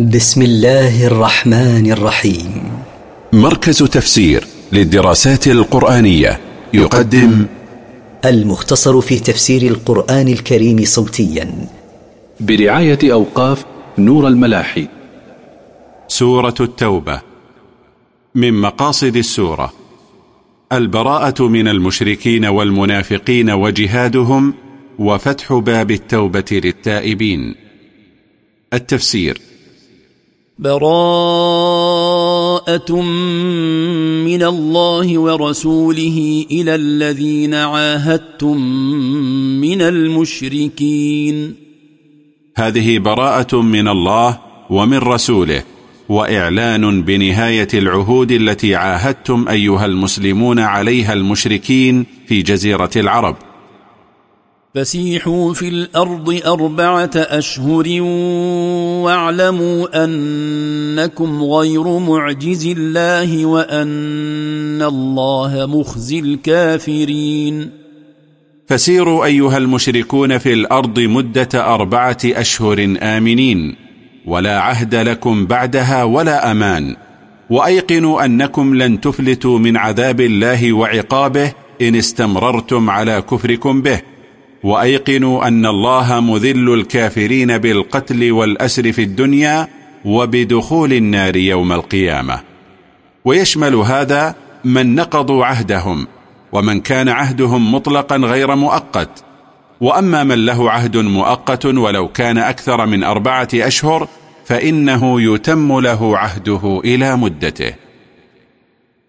بسم الله الرحمن الرحيم. مركز تفسير للدراسات القرآنية يقدم المختصر في تفسير القرآن الكريم صوتيا. برعاية أوقاف نور الملاحي. سورة التوبة. من مقاصد السورة. البراءة من المشركين والمنافقين وجهادهم وفتح باب التوبة للتائبين. التفسير. براءة من الله ورسوله إلى الذين عاهدتم من المشركين. هذه براءة من الله ومن رسوله وإعلان بنهاية العهود التي عاهدتم أيها المسلمون عليها المشركين في جزيرة العرب. فسيحوا في الأرض أربعة أشهر واعلموا أنكم غير معجز الله وأن الله مخزي الكافرين. فسيروا أيها المشركون في الأرض مدة أربعة أشهر آمنين. ولا عهد لكم بعدها ولا أمان. وأيقنوا أنكم لن تفلتوا من عذاب الله وعقابه إن استمررتم على كفركم به. وأيقنوا أن الله مذل الكافرين بالقتل والأسر في الدنيا وبدخول النار يوم القيامة. ويشمل هذا من نقضوا عهدهم ومن كان عهدهم مطلقا غير مؤقت. وأما من له عهد مؤقت ولو كان أكثر من أربعة أشهر فإنه يتم له عهده إلى مدته.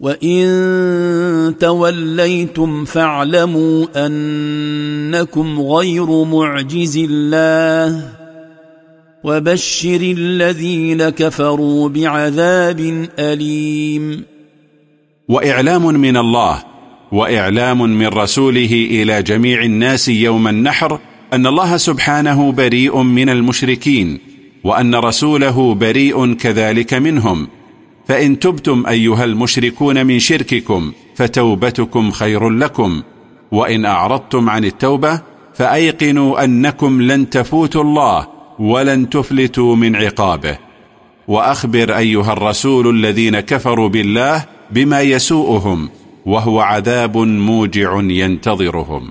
وإن توليتم فاعلموا أنكم غير معجز الله وبشر الذين كفروا بعذاب أليم وإعلام من الله وإعلام من رسوله إلى جميع الناس يوم النحر أن الله سبحانه بريء من المشركين وأن رسوله بريء كذلك منهم فإن تبتم أيها المشركون من شرككم فتوبتكم خير لكم وإن أعرضتم عن التوبة فأيقنوا أنكم لن تفوتوا الله ولن تفلتوا من عقابه. وأخبر أيها الرسول الذين كفروا بالله بما يسوءهم وهو عذاب موجع ينتظرهم.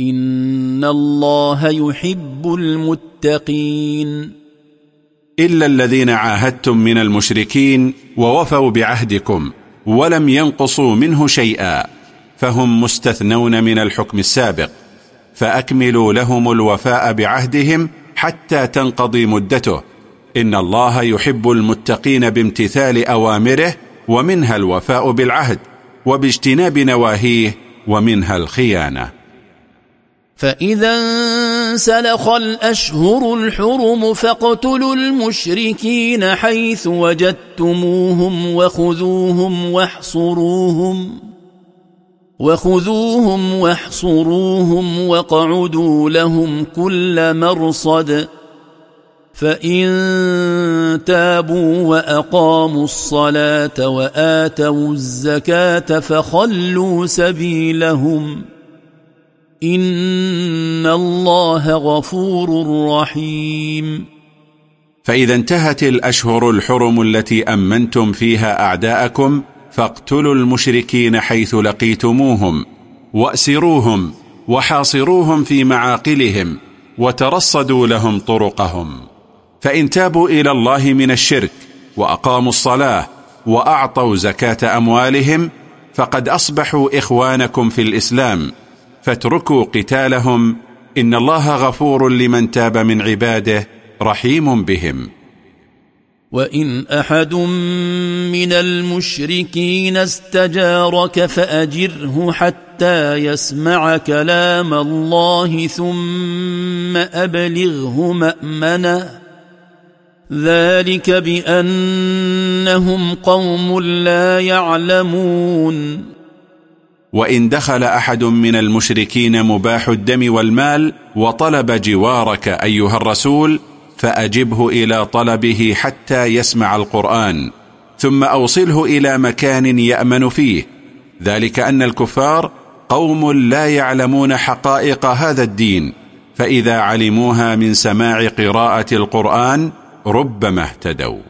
إن الله يحب المتقين إلا الذين عاهدتم من المشركين ووفوا بعهدكم ولم ينقصوا منه شيئا فهم مستثنون من الحكم السابق فأكملوا لهم الوفاء بعهدهم حتى تنقضي مدته إن الله يحب المتقين بامتثال أوامره ومنها الوفاء بالعهد وباجتناب نواهيه ومنها الخيانه فإذا انسلخ الأشهر الحرم فاقتلوا المشركين حيث وجدتموهم وخذوهم واحصروهم وخذوهم واحصروهم واقعدوا لهم كل مرصد فإن تابوا وأقاموا الصلاة وآتوا الزكاة فخلوا سبيلهم ۖ إن الله غفور رحيم. فإذا انتهت الأشهر الحرم التي أمنتم فيها أعداءكم فاقتلوا المشركين حيث لقيتموهم وأسروهم وحاصروهم في معاقلهم وترصدوا لهم طرقهم. فإن تابوا إلى الله من الشرك وأقاموا الصلاة وأعطوا زكاة أموالهم فقد أصبحوا إخوانكم في الإسلام فاتركوا قتالهم إن الله غفور لمن تاب من عباده رحيم بهم. وإن أحد من المشركين استجارك فأجره حتى يسمع كلام الله ثم أبلغه مأمنا ذلك بأنهم قوم لا يعلمون. وإن دخل أحد من المشركين مباح الدم والمال وطلب جوارك أيها الرسول فأجبه إلى طلبه حتى يسمع القرآن ثم أوصله إلى مكان يأمن فيه. ذلك أن الكفار قوم لا يعلمون حقائق هذا الدين فإذا علموها من سماع قراءة القرآن ربما اهتدوا.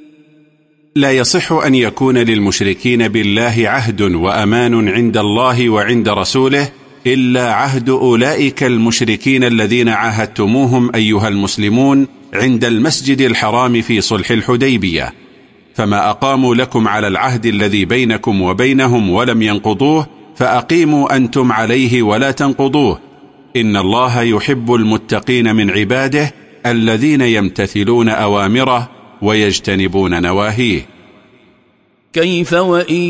لا يصح أن يكون للمشركين بالله عهد وأمان عند الله وعند رسوله إلا عهد أولئك المشركين الذين عاهدتموهم أيها المسلمون عند المسجد الحرام في صلح الحديبية. فما أقاموا لكم على العهد الذي بينكم وبينهم ولم ينقضوه فأقيموا أنتم عليه ولا تنقضوه. إن الله يحب المتقين من عباده الذين يمتثلون أوامره ويجتنبون نواهيه. كيف وإن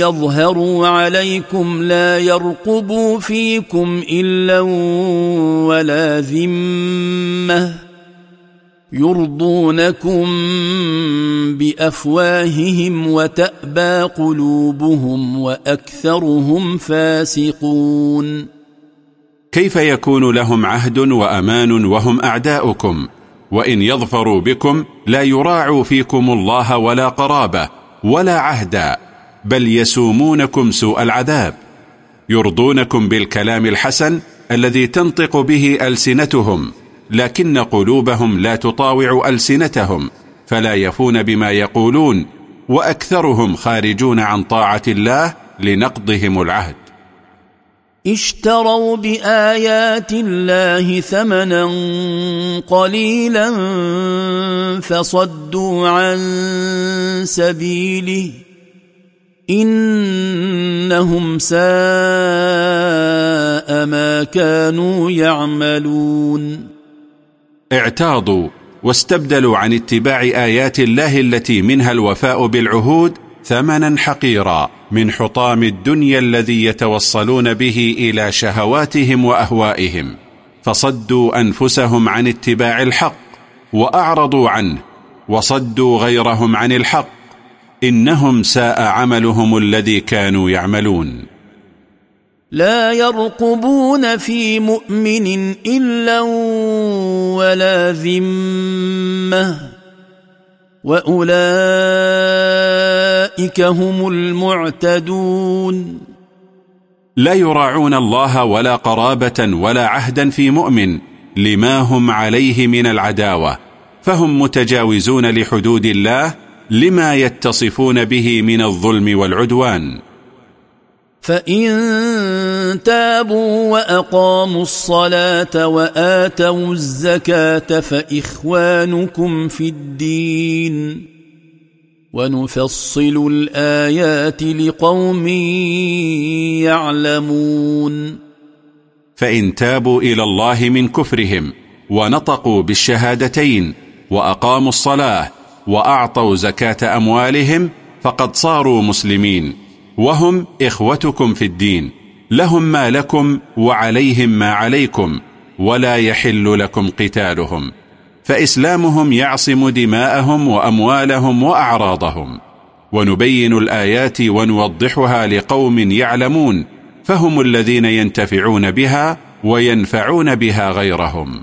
يظهروا عليكم لا يرقبوا فيكم إلا ولا ذمة يرضونكم بأفواههم وتأبى قلوبهم وأكثرهم فاسقون. كيف يكون لهم عهد وأمان وهم أعداؤكم؟ وإن يظفروا بكم لا يراعوا فيكم الله ولا قرابة ولا عهدا بل يسومونكم سوء العذاب يرضونكم بالكلام الحسن الذي تنطق به ألسنتهم لكن قلوبهم لا تطاوع ألسنتهم فلا يفون بما يقولون وأكثرهم خارجون عن طاعة الله لنقضهم العهد. اشتروا بآيات الله ثمنا قليلا فصدوا عن سبيله إنهم ساء ما كانوا يعملون. اعتاضوا واستبدلوا عن اتباع آيات الله التي منها الوفاء بالعهود ثمنا حقيرا من حطام الدنيا الذي يتوصلون به إلى شهواتهم وأهوائهم. فصدوا أنفسهم عن اتباع الحق وأعرضوا عنه وصدوا غيرهم عن الحق. إنهم ساء عملهم الذي كانوا يعملون. لا يرقبون في مؤمن إلا ولا ذمة. وأولئك هم المعتدون. لا يراعون الله ولا قرابة ولا عهدا في مؤمن لما هم عليه من العداوة فهم متجاوزون لحدود الله لما يتصفون به من الظلم والعدوان. فإن تابوا وأقاموا الصلاة وآتوا الزكاة فإخوانكم في الدين ونفصل الآيات لقوم يعلمون فإن تابوا إلى الله من كفرهم ونطقوا بالشهادتين وأقاموا الصلاة وأعطوا زكاة أموالهم فقد صاروا مسلمين وهم إخوتكم في الدين. لهم ما لكم وعليهم ما عليكم ولا يحل لكم قتالهم. فإسلامهم يعصم دماءهم وأموالهم وأعراضهم. ونبين الآيات ونوضحها لقوم يعلمون فهم الذين ينتفعون بها وينفعون بها غيرهم.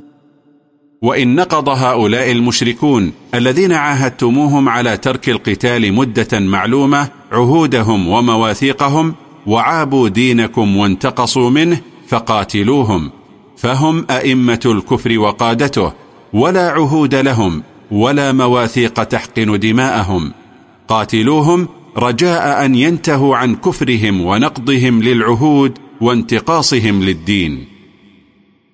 وإن نقض هؤلاء المشركون الذين عاهدتموهم على ترك القتال مدة معلومة عهودهم ومواثيقهم وعابوا دينكم وانتقصوا منه فقاتلوهم فهم أئمة الكفر وقادته ولا عهود لهم ولا مواثيق تحقن دماءهم. قاتلوهم رجاء أن ينتهوا عن كفرهم ونقضهم للعهود وانتقاصهم للدين.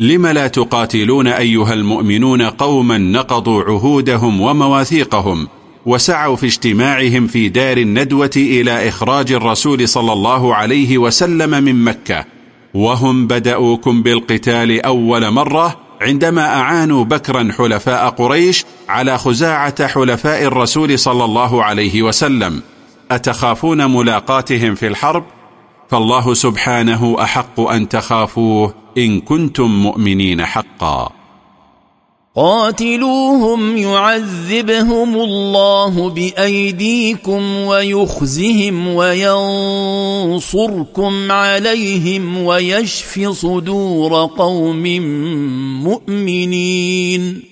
لم لا تقاتلون أيها المؤمنون قوما نقضوا عهودهم ومواثيقهم وسعوا في اجتماعهم في دار الندوة إلى إخراج الرسول صلى الله عليه وسلم من مكة. وهم بدأوكم بالقتال أول مرة عندما أعانوا بكرا حلفاء قريش على خزاعة حلفاء الرسول صلى الله عليه وسلم. أتخافون ملاقاتهم في الحرب؟ فالله سبحانه أحق أن تخافوه. إن كنتم مؤمنين حقا. قاتلوهم يعذبهم الله بأيديكم ويخزهم وينصركم عليهم ويشف صدور قوم مؤمنين.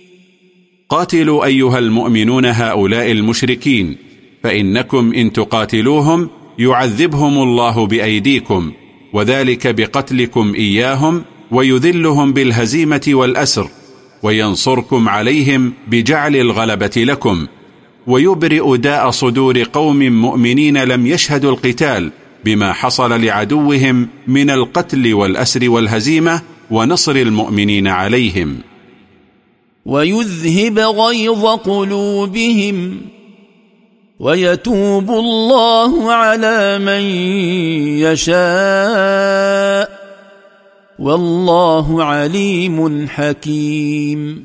قاتلوا أيها المؤمنون هؤلاء المشركين فإنكم إن تقاتلوهم يعذبهم الله بأيديكم وذلك بقتلكم إياهم ويذلهم بالهزيمة والأسر وينصركم عليهم بجعل الغلبة لكم ويبرئ داء صدور قوم مؤمنين لم يشهدوا القتال بما حصل لعدوهم من القتل والأسر والهزيمة ونصر المؤمنين عليهم. ويذهب غيظ قلوبهم ويتوب الله على من يشاء. والله عليم حكيم.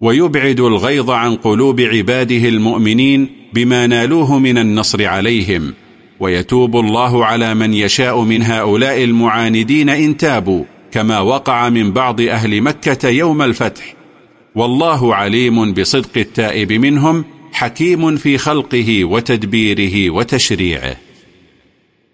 ويبعد الغيظ عن قلوب عباده المؤمنين بما نالوه من النصر عليهم. ويتوب الله على من يشاء من هؤلاء المعاندين إن تابوا كما وقع من بعض أهل مكة يوم الفتح. والله عليم بصدق التائب منهم حكيم في خلقه وتدبيره وتشريعه.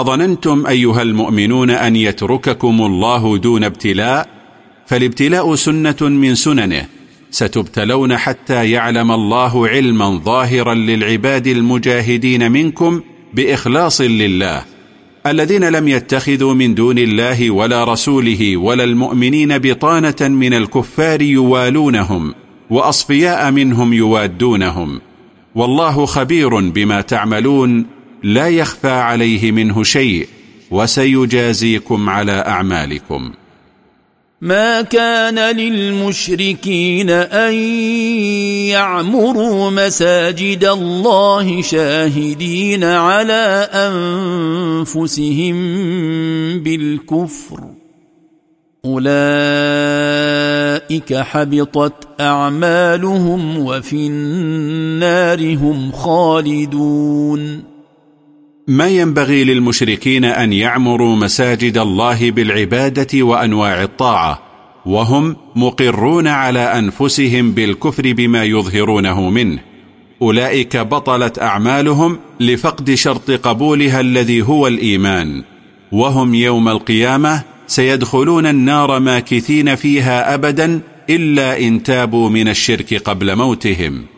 أظننتم أيها المؤمنون أن يترككم الله دون ابتلاء؟ فالابتلاء سنة من سننه. ستبتلون حتى يعلم الله علما ظاهرا للعباد المجاهدين منكم بإخلاص لله. الذين لم يتخذوا من دون الله ولا رسوله ولا المؤمنين بطانة من الكفار يوالونهم وأصفياء منهم يوادونهم. والله خبير بما تعملون لا يخفى عليه منه شيء وسيجازيكم على أعمالكم. ما كان للمشركين أن يعمروا مساجد الله شاهدين على أنفسهم بالكفر. أولئك حبطت أعمالهم وفي النار هم خالدون. ما ينبغي للمشركين أن يعمروا مساجد الله بالعبادة وأنواع الطاعة وهم مقرون على أنفسهم بالكفر بما يظهرونه منه. أولئك بطلت أعمالهم لفقد شرط قبولها الذي هو الإيمان. وهم يوم القيامة سيدخلون النار ماكثين فيها أبدا إلا إن تابوا من الشرك قبل موتهم.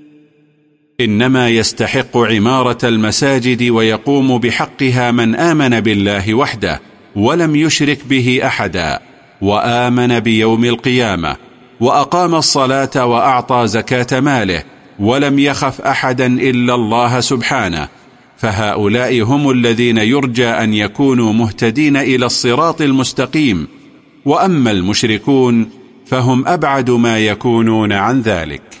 إنما يستحق عمارة المساجد ويقوم بحقها من آمن بالله وحده ولم يشرك به أحدا وآمن بيوم القيامة وأقام الصلاة وأعطى زكاة ماله ولم يخف أحدا إلا الله سبحانه. فهؤلاء هم الذين يرجى أن يكونوا مهتدين إلى الصراط المستقيم. وأما المشركون فهم أبعد ما يكونون عن ذلك.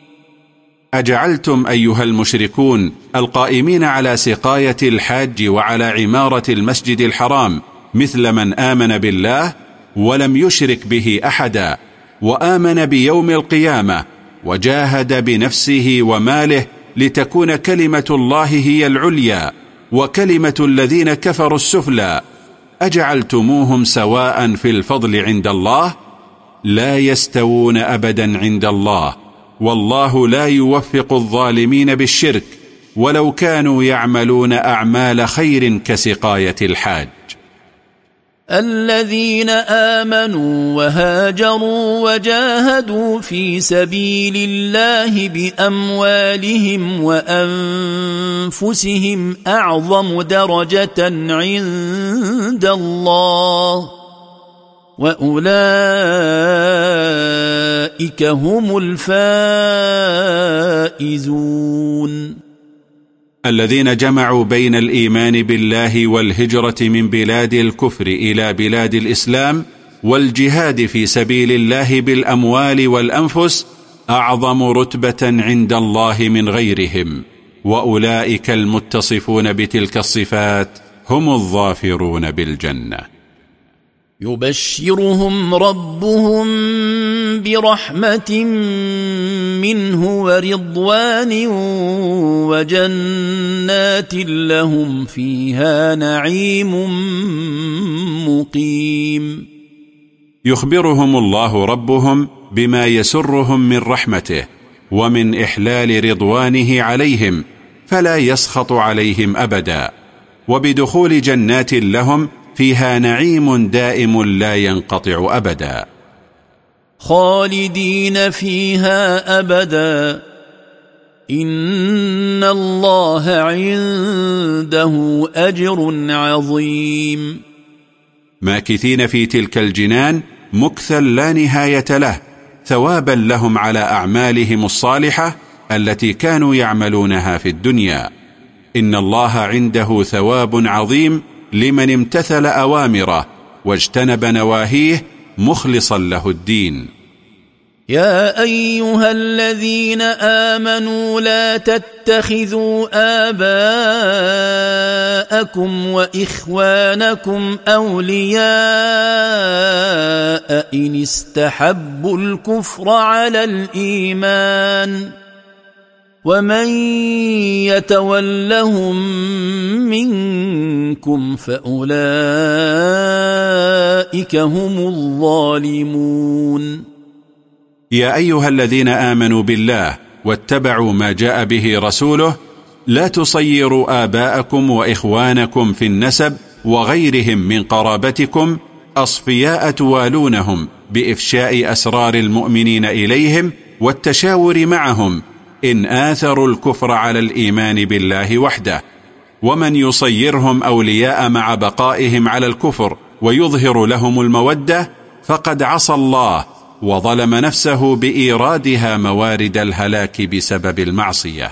أجعلتم أيها المشركون القائمين على سقاية الحاج وعلى عمارة المسجد الحرام مثل من آمن بالله ولم يشرك به أحدا وآمن بيوم القيامة وجاهد بنفسه وماله لتكون كلمة الله هي العليا وكلمة الذين كفروا السفلى. أجعلتموهم سواء في الفضل عند الله لا يستوون أبدا عند الله. والله لا يوفق الظالمين بالشرك ولو كانوا يعملون أعمال خير كسقاية الحاج. الذين آمنوا وهاجروا وجاهدوا في سبيل الله بأموالهم وأنفسهم أعظم درجة عند الله. وأولئك هم الفائزون. الذين جمعوا بين الإيمان بالله والهجرة من بلاد الكفر إلى بلاد الإسلام والجهاد في سبيل الله بالأموال والأنفس أعظم رتبة عند الله من غيرهم. وأولئك المتصفون بتلك الصفات هم الظافرون بالجنة. يبشرهم ربهم برحمة منه ورضوان وجنات لهم فيها نعيم مقيم. يخبرهم الله ربهم بما يسرهم من رحمته ومن إحلال رضوانه عليهم فلا يسخط عليهم أبدا. وبدخول جنات لهم فيها نعيم دائم لا ينقطع أبدا. خالدين فيها أبدا. إن الله عنده أجر عظيم. ماكثين في تلك الجنان مكثا لا نهاية له ثوابا لهم على أعمالهم الصالحة التي كانوا يعملونها في الدنيا. إن الله عنده ثواب عظيم لمن امتثل أوامره واجتنب نواهيه مخلصا له الدين. يا أيها الذين آمنوا لا تتخذوا آباءكم وإخوانكم أولياء إن استحبوا الكفر على الإيمان. ومن يتولهم منكم فاولئك هم الظالمون يا ايها الذين امنوا بالله واتبعوا ما جاء به رسوله لا تصيروا آباءكم وإخوانكم في النسب وغيرهم من قرابتكم أصفياء توالونهم بإفشاء أسرار المؤمنين إليهم والتشاور معهم إن آثروا الكفر على الإيمان بالله وحده ومن يصيرهم أولياء مع بقائهم على الكفر ويظهر لهم المودة فقد عصى الله وظلم نفسه بإيرادها موارد الهلاك بسبب المعصية.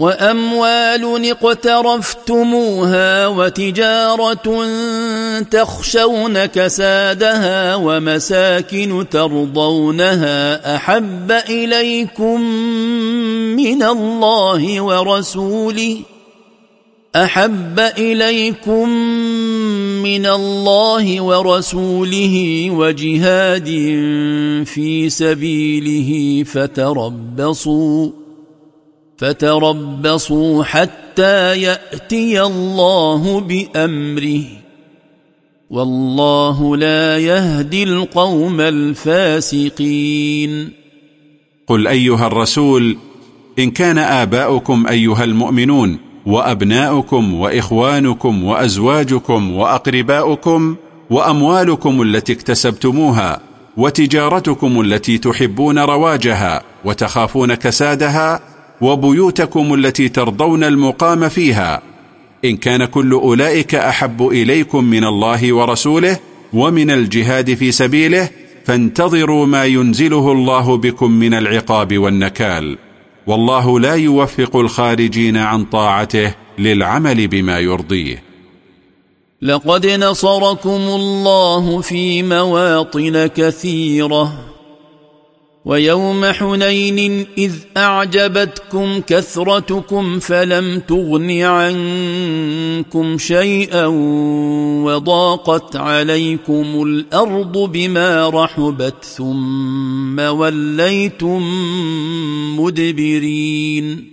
وأموال اقترفتموها وتجارة تخشون كسادها ومساكن ترضونها أحب إليكم من الله ورسوله أحب إليكم من الله ورسوله وجهاد في سبيله فتربصوا فتربصوا حتى يأتي الله بأمره. والله لا يهدي القوم الفاسقين. قل أيها الرسول إن كان آباؤكم أيها المؤمنون وأبناؤكم وإخوانكم وأزواجكم وأقرباؤكم وأموالكم التي اكتسبتموها وتجارتكم التي تحبون رواجها وتخافون كسادها وبيوتكم التي ترضون المقام فيها. إن كان كل أولئك أحب إليكم من الله ورسوله ومن الجهاد في سبيله فانتظروا ما ينزله الله بكم من العقاب والنكال. والله لا يوفق الخارجين عن طاعته للعمل بما يرضيه. لقد نصركم الله في مواطن كثيرة. ويوم حنين إذ أعجبتكم كثرتكم فلم تغن عنكم شيئا وضاقت عليكم الأرض بما رحبت ثم وليتم مدبرين.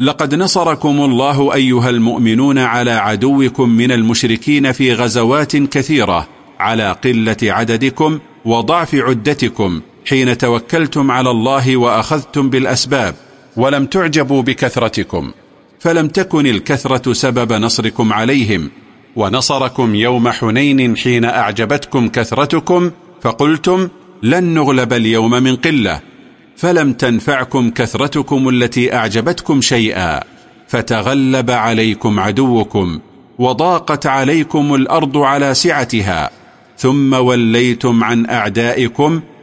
لقد نصركم الله أيها المؤمنون على عدوكم من المشركين في غزوات كثيرة على قلة عددكم وضعف عدتكم. حين توكلتم على الله وأخذتم بالأسباب ولم تعجبوا بكثرتكم فلم تكن الكثرة سبب نصركم عليهم ونصركم يوم حنين حين أعجبتكم كثرتكم فقلتم لن نغلب اليوم من قلة فلم تنفعكم كثرتكم التي أعجبتكم شيئا فتغلب عليكم عدوكم وضاقت عليكم الأرض على سعتها ثم وليتم عن أعدائكم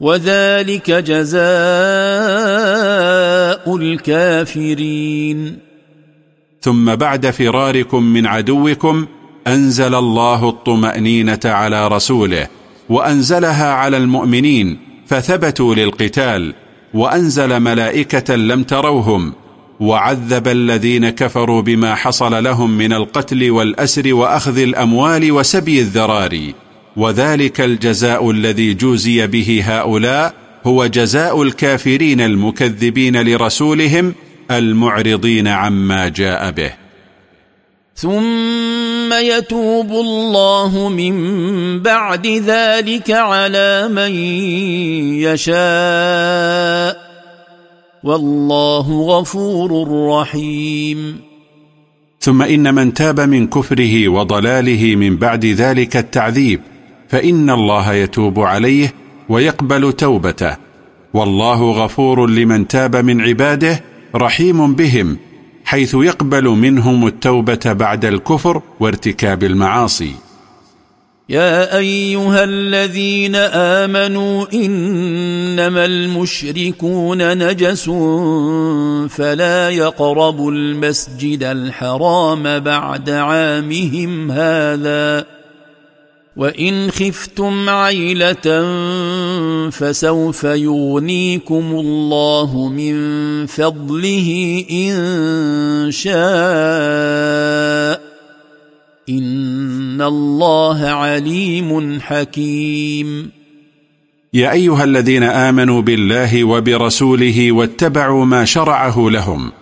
وذلك جزاء الكافرين. ثم بعد فراركم من عدوكم أنزل الله الطمأنينة على رسوله وأنزلها على المؤمنين فثبتوا للقتال وأنزل ملائكة لم تروهم وعذب الذين كفروا بما حصل لهم من القتل والأسر وأخذ الأموال وسبي الذراري. وذلك الجزاء الذي جوزي به هؤلاء هو جزاء الكافرين المكذبين لرسولهم المعرضين عما جاء به. ثم يتوب الله من بعد ذلك على من يشاء. والله غفور رحيم. ثم إن من تاب من كفره وضلاله من بعد ذلك التعذيب فإن الله يتوب عليه ويقبل توبته. والله غفور لمن تاب من عباده رحيم بهم حيث يقبل منهم التوبة بعد الكفر وارتكاب المعاصي. يا أيها الذين آمنوا إنما المشركون نجس فلا يقربوا المسجد الحرام بعد عامهم هذا. وان خفتم عيله فسوف يغنيكم الله من فضله ان شاء إن الله عليم حكيم. يا أيها الذين آمنوا بالله وبرسوله واتبعوا ما شرعه لهم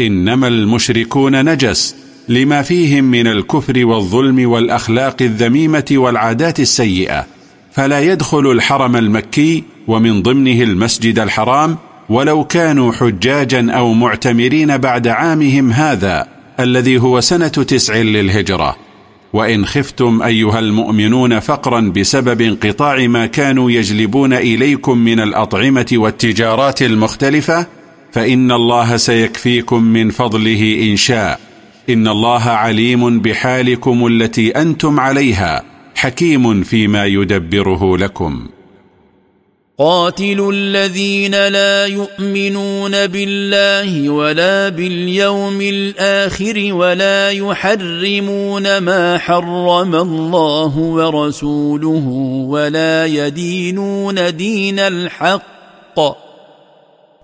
إنما المشركون نجس لما فيهم من الكفر والظلم والأخلاق الذميمة والعادات السيئة فلا يدخل الحرم المكي ومن ضمنه المسجد الحرام ولو كانوا حجاجا أو معتمرين بعد عامهم هذا الذي هو سنة تسع للهجرة. وإن خفتم أيها المؤمنون فقرا بسبب انقطاع ما كانوا يجلبون إليكم من الأطعمة والتجارات المختلفة فإن الله سيكفيكم من فضله إن شاء. إن الله عليم بحالكم التي أنتم عليها حكيم فيما يدبره لكم. قاتلوا الذين لا يؤمنون بالله ولا باليوم الآخر ولا يحرمون ما حرم الله ورسوله ولا يدينون دين الحق.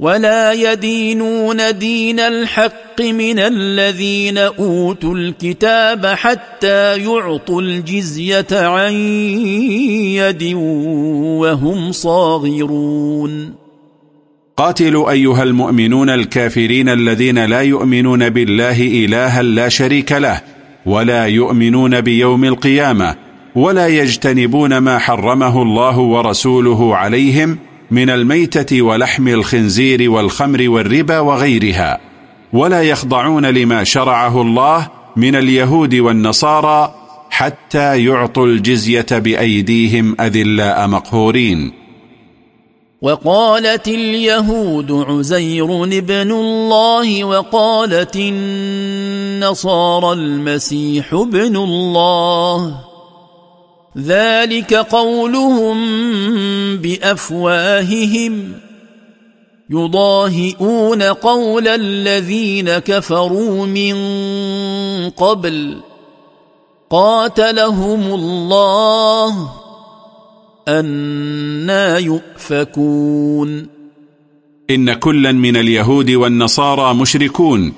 ولا يدينون دين الحق من الذين أوتوا الكتاب حتى يعطوا الجزية عن يد وهم صاغرون. قاتلوا أيها المؤمنون الكافرين الذين لا يؤمنون بالله إلها لا شريك له ولا يؤمنون بيوم القيامة ولا يجتنبون ما حرمه الله ورسوله عليهم من الميتة ولحم الخنزير والخمر والربا وغيرها ولا يخضعون لما شرعه الله من اليهود والنصارى حتى يعطوا الجزية بأيديهم أذلاء مقهورين. وقالت اليهود عزير ابن الله وقالت النصارى المسيح ابن الله. ذلك قولهم بأفواههم يضاهئون قول الذين كفروا من قبل قاتلهم الله أنا يؤفكون إن كلا من اليهود والنصارى مشركون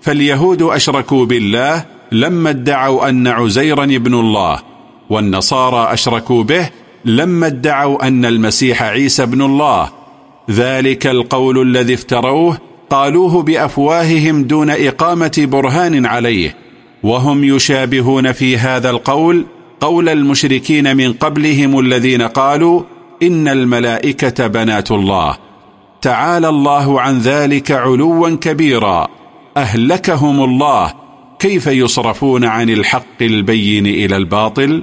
فاليهود أشركوا بالله لما ادعوا أن عزيرا ابن الله والنصارى أشركوا به لما ادعوا أن المسيح عيسى ابن الله. ذلك القول الذي افتروه قالوه بأفواههم دون إقامة برهان عليه. وهم يشابهون في هذا القول قول المشركين من قبلهم الذين قالوا إن الملائكة بنات الله. تعالى الله عن ذلك علوا كبيرا. أهلكهم الله. كيف يصرفون عن الحق البين إلى الباطل؟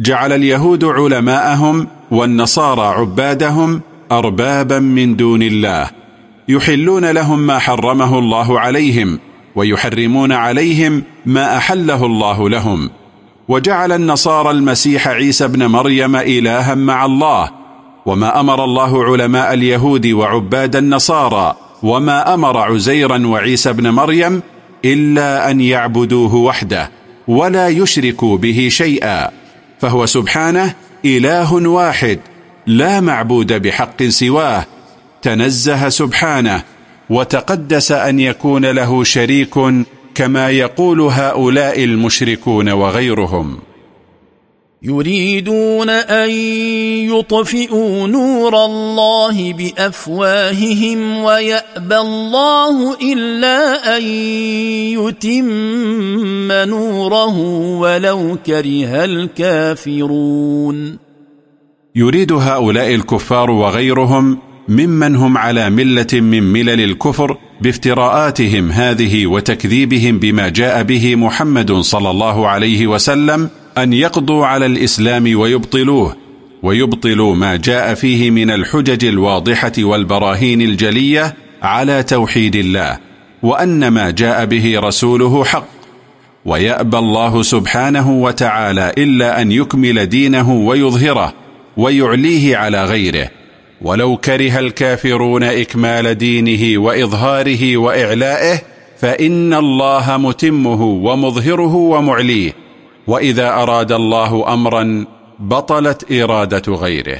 جعل اليهود علماءهم والنصارى عبادهم أربابا من دون الله يحلون لهم ما حرمه الله عليهم ويحرمون عليهم ما أحله الله لهم. وجعل النصارى المسيح عيسى بن مريم إلها مع الله وما أمر الله علماء اليهود وعباد النصارى وما أمر عزيرا وعيسى بن مريم إلا أن يعبدوه وحده ولا يشركوا به شيئا. فهو سبحانه إله واحد لا معبود بحق سواه تنزه سبحانه وتقدس أن يكون له شريك كما يقول هؤلاء المشركون وغيرهم. يريدون أن يطفئوا نور الله بأفواههم ويأبى الله إلا أن يتم نوره ولو كره الكافرون. يريد هؤلاء الكفار وغيرهم ممن هم على ملة من ملل الكفر بافتراءاتهم هذه وتكذيبهم بما جاء به محمد صلى الله عليه وسلم أن يقضوا على الإسلام ويبطلوه ويبطلوا ما جاء فيه من الحجج الواضحة والبراهين الجلية على توحيد الله وأن ما جاء به رسوله حق. ويأبى الله سبحانه وتعالى إلا أن يكمل دينه ويظهره ويعليه على غيره. ولو كره الكافرون إكمال دينه وإظهاره وإعلائه فإن الله متمه ومظهره ومعليه. وإذا أراد الله أمرا بطلت إرادة غيره.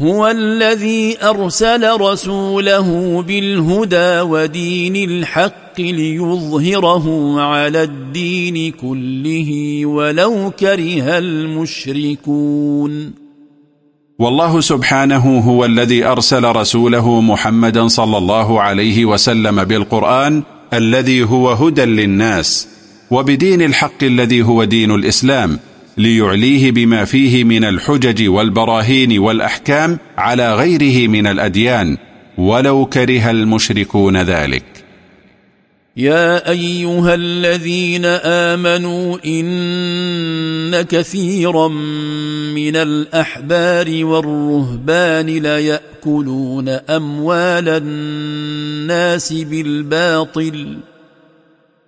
هو الذي أرسل رسوله بالهدى ودين الحق ليظهره على الدين كله ولو كره المشركون. والله سبحانه هو الذي أرسل رسوله محمدا صلى الله عليه وسلم بالقرآن الذي هو هدى للناس. وبدين الحق الذي هو دين الإسلام ليعليه بما فيه من الحجج والبراهين والأحكام على غيره من الأديان ولو كره المشركون ذلك. يا أيها الذين آمنوا إن كثيرا من الأحبار والرهبان ليأكلون أموال الناس بالباطل.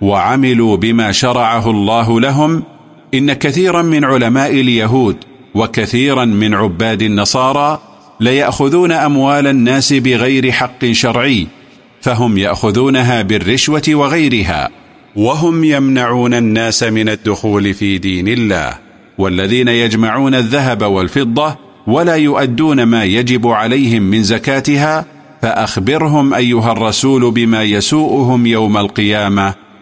وعملوا بما شرعه الله لهم إن كثيرا من علماء اليهود وكثيرا من عباد النصارى ليأخذون أموال الناس بغير حق شرعي فهم يأخذونها بالرشوة وغيرها وهم يمنعون الناس من الدخول في دين الله والذين يجمعون الذهب والفضة ولا يؤدون ما يجب عليهم من زكاتها فأخبرهم أيها الرسول بما يسوءهم يوم القيامة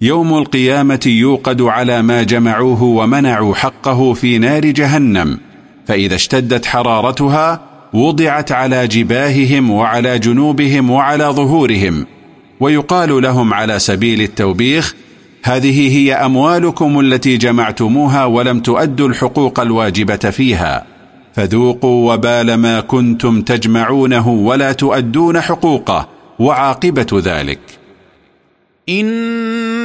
يوم القيامة يوقد على ما جمعوه ومنعوا حقه في نار جهنم فإذا اشتدت حرارتها وضعت على جباههم وعلى جنوبهم وعلى ظهورهم ويقال لهم على سبيل التوبيخ هذه هي أموالكم التي جمعتموها ولم تؤدوا الحقوق الواجبة فيها فذوقوا وبال ما كنتم تجمعونه ولا تؤدون حقوقه وعاقبة ذلك. إن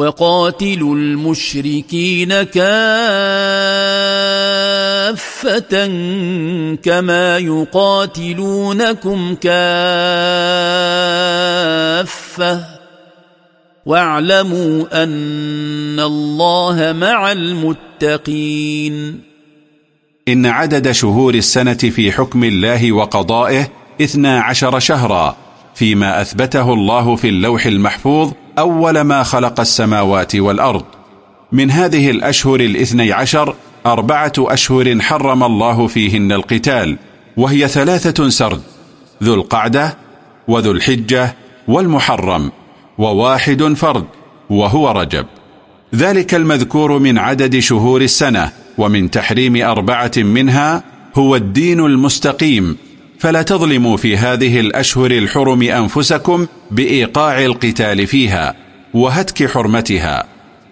وقاتلوا المشركين كافة كما يقاتلونكم كافة. واعلموا أن الله مع المتقين. إن عدد شهور السنة في حكم الله وقضائه اثنا عشر شهرا فيما أثبته الله في اللوح المحفوظ أول ما خلق السماوات والأرض. من هذه الأشهر الاثني عشر أربعة أشهر حرم الله فيهن القتال وهي ثلاثة سرد ذو القعدة وذو الحجة والمحرم وواحد فرد وهو رجب. ذلك المذكور من عدد شهور السنة ومن تحريم أربعة منها هو الدين المستقيم فلا تظلموا في هذه الأشهر الحرم أنفسكم بإيقاع القتال فيها وهتك حرمتها.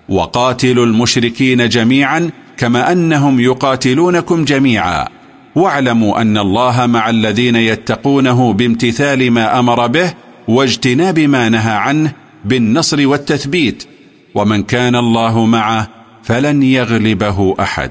وقاتلوا المشركين جميعا كما أنهم يقاتلونكم جميعا. واعلموا أن الله مع الذين يتقونه بامتثال ما أمر به واجتناب ما نهى عنه بالنصر والتثبيت. ومن كان الله معه فلن يغلبه أحد.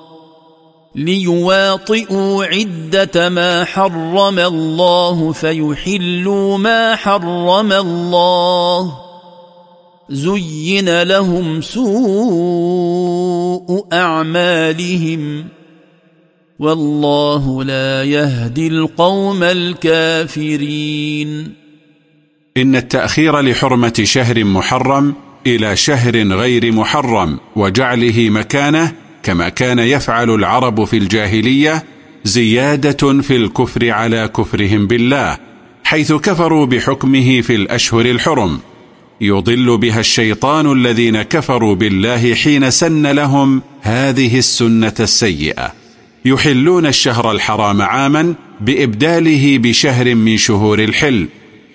ليواطئوا عدة ما حرم الله فيحلوا ما حرم الله. زين لهم سوء أعمالهم. والله لا يهدي القوم الكافرين. إن التأخير لحرمة شهر محرم إلى شهر غير محرم وجعله مكانه كما كان يفعل العرب في الجاهلية زيادة في الكفر على كفرهم بالله حيث كفروا بحكمه في الأشهر الحرم. يضل بها الشيطان الذين كفروا بالله حين سن لهم هذه السنة السيئة. يحلون الشهر الحرام عاما بإبداله بشهر من شهور الحل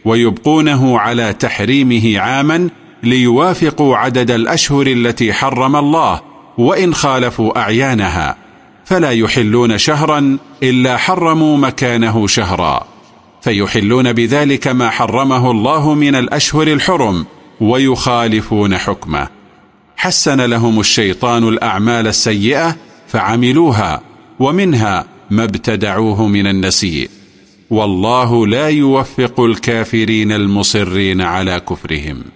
ويبقونه على تحريمه عاما ليوافقوا عدد الأشهر التي حرم الله وإن خالفوا أعيانها فلا يحلون شهرا إلا حرموا مكانه شهرا. فيحلون بذلك ما حرمه الله من الأشهر الحرم ويخالفون حكمه. حسن لهم الشيطان الأعمال السيئة فعملوها ومنها ما ابتدعوه من النسيء. والله لا يوفق الكافرين المصرين على كفرهم.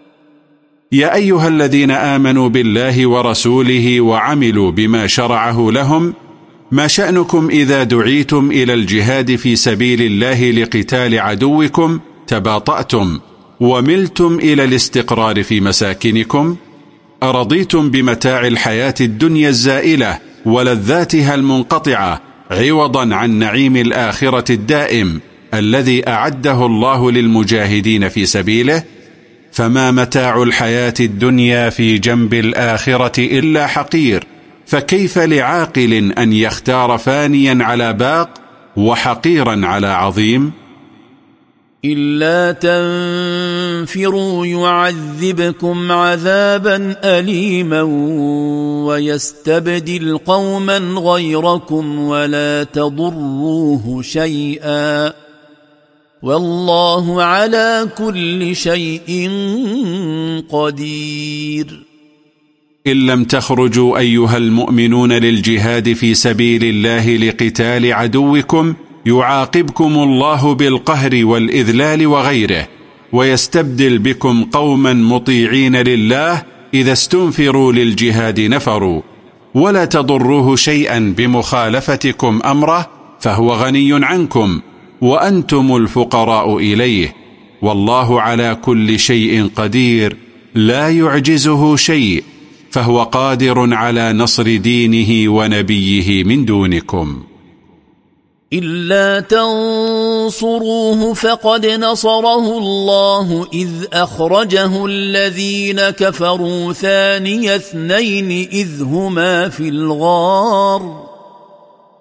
يا أيها الذين آمنوا بالله ورسوله وعملوا بما شرعه لهم ما شأنكم إذا دعيتم إلى الجهاد في سبيل الله لقتال عدوكم تباطأتم وملتم إلى الاستقرار في مساكنكم؟ أرضيتم بمتاع الحياة الدنيا الزائلة ولذاتها المنقطعة عوضا عن نعيم الآخرة الدائم الذي أعده الله للمجاهدين في سبيله؟ فما متاع الحياة الدنيا في جنب الآخرة إلا حقير فكيف لعاقل أن يختار فانيا على باق وحقيرا على عظيم؟ إلا تنفروا يعذبكم عذابا أليما ويستبدل قوما غيركم ولا تضروه شيئا. والله على كل شيء قدير. إن لم تخرجوا أيها المؤمنون للجهاد في سبيل الله لقتال عدوكم يعاقبكم الله بالقهر والإذلال وغيره ويستبدل بكم قوما مطيعين لله إذا استنفروا للجهاد نفروا. ولا تضروه شيئا بمخالفتكم أمره فهو غني عنكم. وأنتم الفقراء إليه. والله على كل شيء قدير. لا يعجزه شيء. فهو قادر على نصر دينه ونبيه من دونكم. إلا تنصروه فقد نصره الله إذ أخرجه الذين كفروا ثاني اثنين إذ هما في الغار.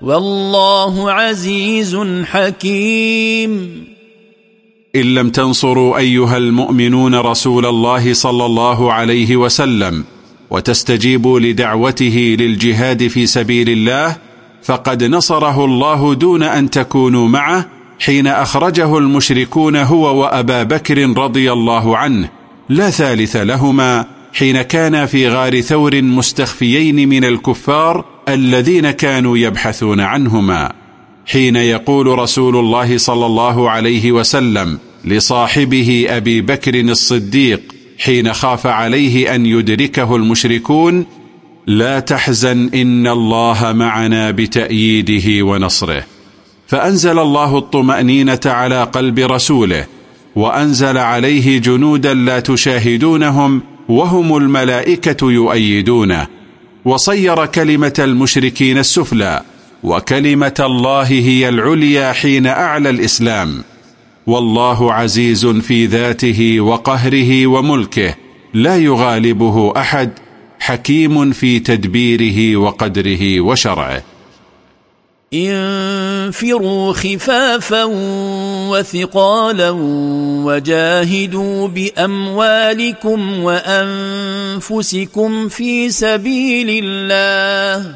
والله عزيز حكيم. إن لم تنصروا أيها المؤمنون رسول الله صلى الله عليه وسلم وتستجيبوا لدعوته للجهاد في سبيل الله فقد نصره الله دون أن تكونوا معه حين أخرجه المشركون هو وأبا بكر رضي الله عنه لا ثالث لهما حين كانا في غار ثور مستخفيين من الكفار الذين كانوا يبحثون عنهما. حين يقول رسول الله صلى الله عليه وسلم لصاحبه أبي بكر الصديق حين خاف عليه أن يدركه المشركون لا تحزن إن الله معنا بتأييده ونصره. فأنزل الله الطمأنينة على قلب رسوله وأنزل عليه جنودا لا تشاهدونهم وهم الملائكة يؤيدونه. وصير كلمة المشركين السفلى وكلمة الله هي العليا حين أعلى الإسلام. والله عزيز في ذاته وقهره وملكه لا يغالبه أحد حكيم في تدبيره وقدره وشرعه. انفروا خفافا وثقالا وجاهدوا بأموالكم وأنفسكم في سبيل الله.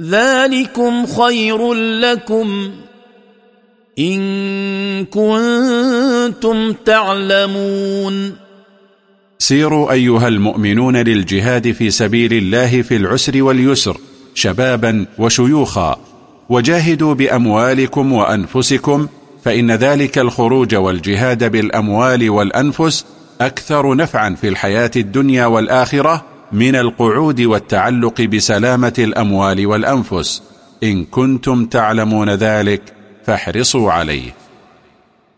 ذلكم خير لكم إن كنتم تعلمون. سيروا أيها المؤمنون للجهاد في سبيل الله في العسر واليسر شبابا وشيوخا. وجاهدوا بأموالكم وأنفسكم فإن ذلك الخروج والجهاد بالأموال والأنفس أكثر نفعا في الحياة الدنيا والآخرة من القعود والتعلق بسلامة الأموال والأنفس. إن كنتم تعلمون ذلك فاحرصوا عليه.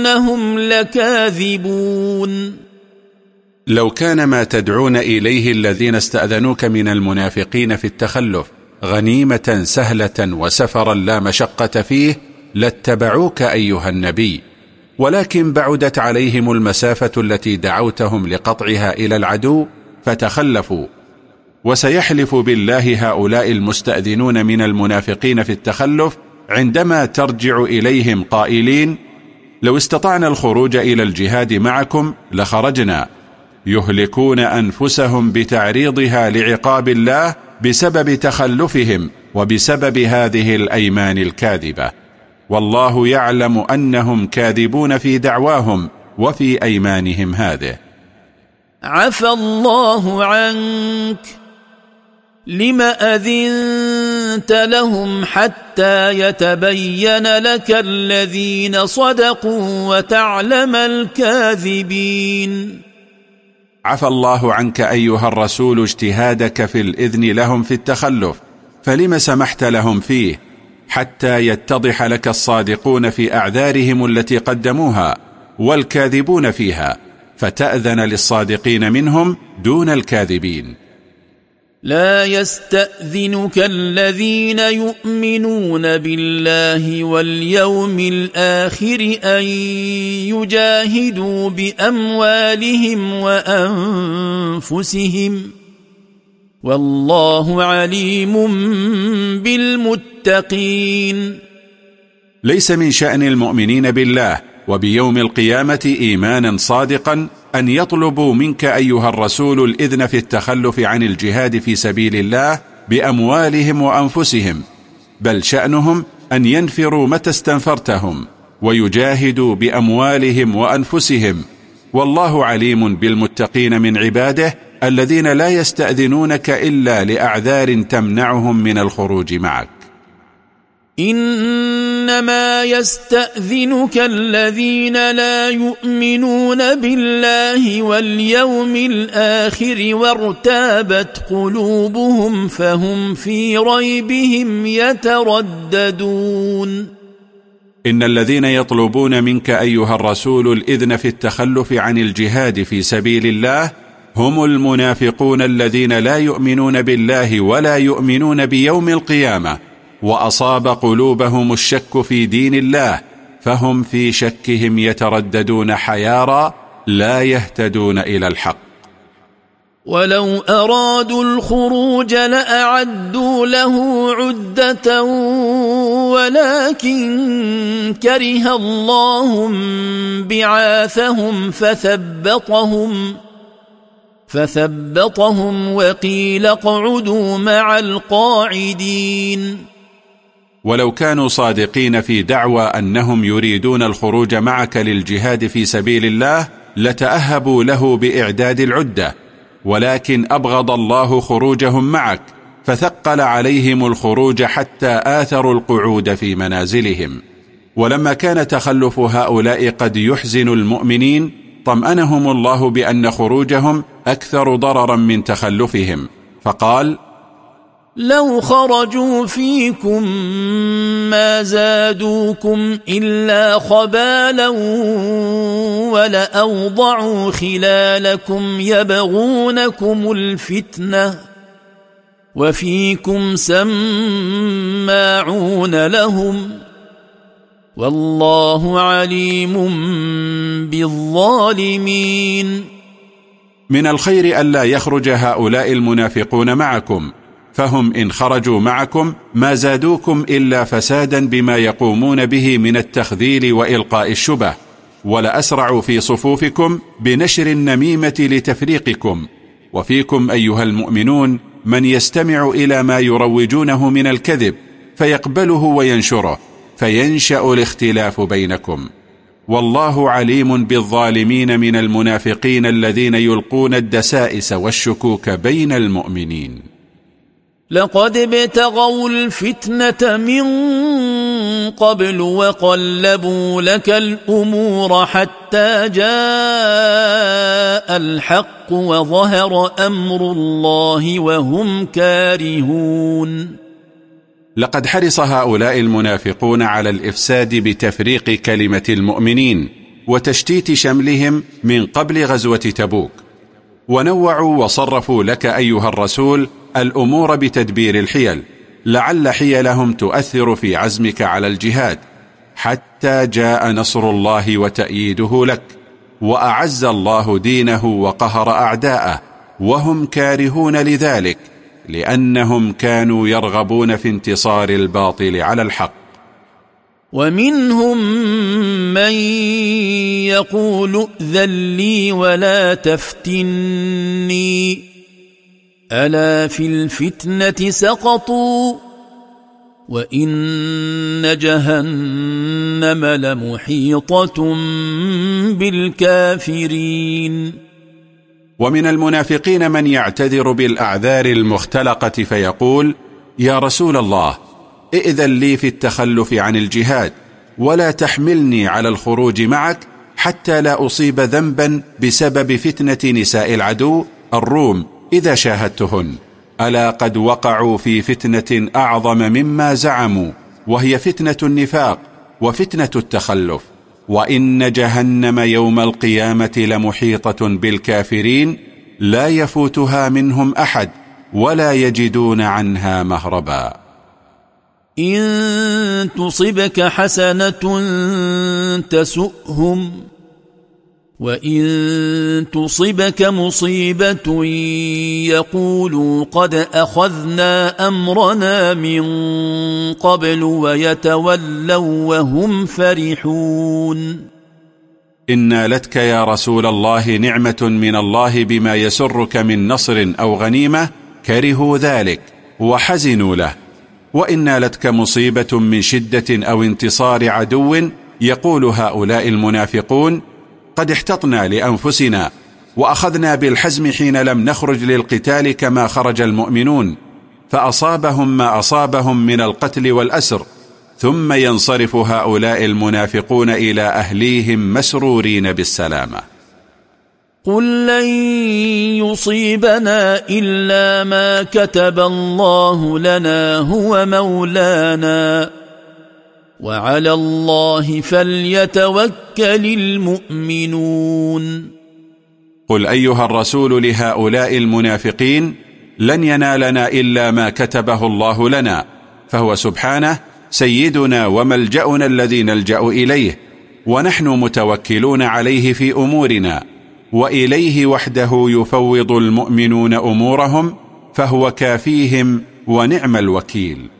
إنهم لكاذبون. لو كان ما تدعون إليه الذين استأذنوك من المنافقين في التخلف غنيمة سهلة وسفرا لا مشقة فيه لاتبعوك أيها النبي. ولكن بعدت عليهم المسافة التي دعوتهم لقطعها إلى العدو فتخلفوا. وسيحلف بالله هؤلاء المستأذنون من المنافقين في التخلف عندما ترجع إليهم قائلين لو استطعنا الخروج إلى الجهاد معكم لخرجنا. يهلكون أنفسهم بتعريضها لعقاب الله بسبب تخلفهم وبسبب هذه الأيمان الكاذبة. والله يعلم أنهم كاذبون في دعواهم وفي أيمانهم هذه. عفى الله عنك. لم أذنت لهم حتى يتبين لك الذين صدقوا وتعلم الكاذبين. عفى الله عنك أيها الرسول اجتهادك في الإذن لهم في التخلف فلم سمحت لهم فيه حتى يتضح لك الصادقون في أعذارهم التي قدموها والكاذبون فيها فتأذن للصادقين منهم دون الكاذبين. لا يستأذنك الذين يؤمنون بالله واليوم الآخر أن يجاهدوا بأموالهم وأنفسهم والله عليم بالمتقين. ليس من شأن المؤمنين بالله وبيوم القيامة إيمانا صادقا أن يطلبوا منك أيها الرسول الإذن في التخلف عن الجهاد في سبيل الله بأموالهم وأنفسهم بل شأنهم أن ينفروا متى استنفرتهم ويجاهدوا بأموالهم وأنفسهم. والله عليم بالمتقين من عباده الذين لا يستأذنونك إلا لأعذار تمنعهم من الخروج معك. إنما يستأذنك الذين لا يؤمنون بالله واليوم الآخر وارتابت قلوبهم فهم في ريبهم يترددون. إن الذين يطلبون منك أيها الرسول الإذن في التخلف عن الجهاد في سبيل الله هم المنافقون الذين لا يؤمنون بالله ولا يؤمنون بيوم القيامة. وأصاب قلوبهم الشك في دين الله فهم في شكهم يترددون حيارى لا يهتدون إلى الحق. ولو أرادوا الخروج لأعدوا له عدة ولكن كره الله بعاثهم فثبطهم فثبطهم وقيل اقعدوا مع القاعدين. ولو كانوا صادقين في دعوى أنهم يريدون الخروج معك للجهاد في سبيل الله لتأهبوا له بإعداد العدة. ولكن أبغض الله خروجهم معك فثقل عليهم الخروج حتى آثروا القعود في منازلهم. ولما كان تخلف هؤلاء قد يحزن المؤمنين طمأنهم الله بأن خروجهم أكثر ضررا من تخلفهم. فقال لو خرجوا فيكم ما زادوكم إلا خبالا ولأوضعوا خلالكم يبغونكم الفتنة وفيكم سماعون لهم والله عليم بالظالمين من الخير ألا يخرج هؤلاء المنافقون معكم. فهم إن خرجوا معكم ما زادوكم إلا فسادا بما يقومون به من التخذيل وإلقاء الشبه ولأسرعوا في صفوفكم بنشر النميمة لتفريقكم. وفيكم أيها المؤمنون من يستمع إلى ما يروجونه من الكذب فيقبله وينشره فينشأ الاختلاف بينكم. والله عليم بالظالمين من المنافقين الذين يلقون الدسائس والشكوك بين المؤمنين. لقد ابتغوا الفتنة من قبل وقلبوا لك الأمور حتى جاء الحق وظهر أمر الله وهم كارهون. لقد حرص هؤلاء المنافقون على الإفساد بتفريق كلمة المؤمنين وتشتيت شملهم من قبل غزوة تبوك. ونوعوا وصرفوا لك أيها الرسول الأمور بتدبير الحيل. لعل حيلهم تؤثر في عزمك على الجهاد حتى جاء نصر الله وتأييده لك وأعز الله دينه وقهر أعداءه وهم كارهون لذلك لأنهم كانوا يرغبون في انتصار الباطل على الحق. ومنهم من يقول ائذن لي ولا تفتني. ألا في الفتنة سقطوا وإن جهنم لمحيطة بالكافرين. ومن المنافقين من يعتذر بالأعذار المختلقة فيقول يا رسول الله ائذن لي في التخلف عن الجهاد ولا تحملني على الخروج معك حتى لا أصيب ذنبا بسبب فتنة نساء العدو الروم. إذا شاهدتهن ألا قد وقعوا في فتنة أعظم مما زعموا وهي فتنة النفاق وفتنة التخلف. وإن جهنم يوم القيامة لمحيطة بالكافرين لا يفوتها منهم أحد ولا يجدون عنها مهربا. إن تصبك حسنة تسؤهم وإن تصبك مصيبة يقولوا قد أخذنا أمرنا من قبل ويتولوا وهم فرحون إن لتك يا رسول الله نعمة من الله بما يسرك من نصر أو غنيمة كرهوا ذلك وحزنوا له. وإن لتك مصيبة من شدة أو انتصار عدو يقول هؤلاء المنافقون قد احتطنا لأنفسنا وأخذنا بالحزم حين لم نخرج للقتال كما خرج المؤمنون فأصابهم ما أصابهم من القتل والأسر ثم ينصرف هؤلاء المنافقون إلى أهليهم مسرورين بالسلامة. قل لن يصيبنا إلا ما كتب الله لنا هو مولانا. وعلى الله فليتوكل المؤمنون. قل أيها الرسول لهؤلاء المنافقين لن ينالنا إلا ما كتبه الله لنا فهو سبحانه سيدنا وملجأنا الذي نلجأ إليه ونحن متوكلون عليه في أمورنا وإليه وحده يفوض المؤمنون أمورهم فهو كافيهم ونعم الوكيل.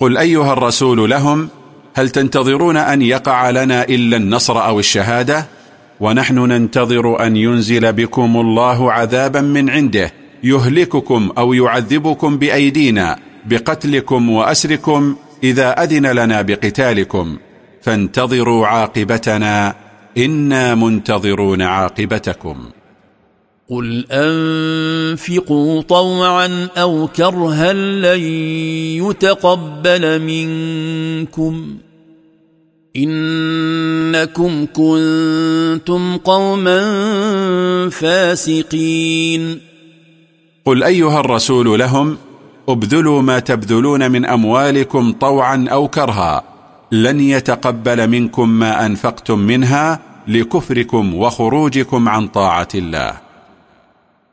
قل أيها الرسول لهم هل تنتظرون أن يقع لنا إلا النصر أو الشهادة؟ ونحن ننتظر أن ينزل بكم الله عذابا من عنده يهلككم أو يعذبكم بأيدينا بقتلكم وأسركم إذا أذن لنا بقتالكم فانتظروا عاقبتنا إنا منتظرون عاقبتكم قل أنفقوا طوعا أو كرها لن يتقبل منكم إنكم كنتم قوما فاسقين قل أيها الرسول لهم ابذلوا ما تبذلون من أموالكم طوعا أو كرها لن يتقبل منكم ما أنفقتم منها لكفركم وخروجكم عن طاعة الله.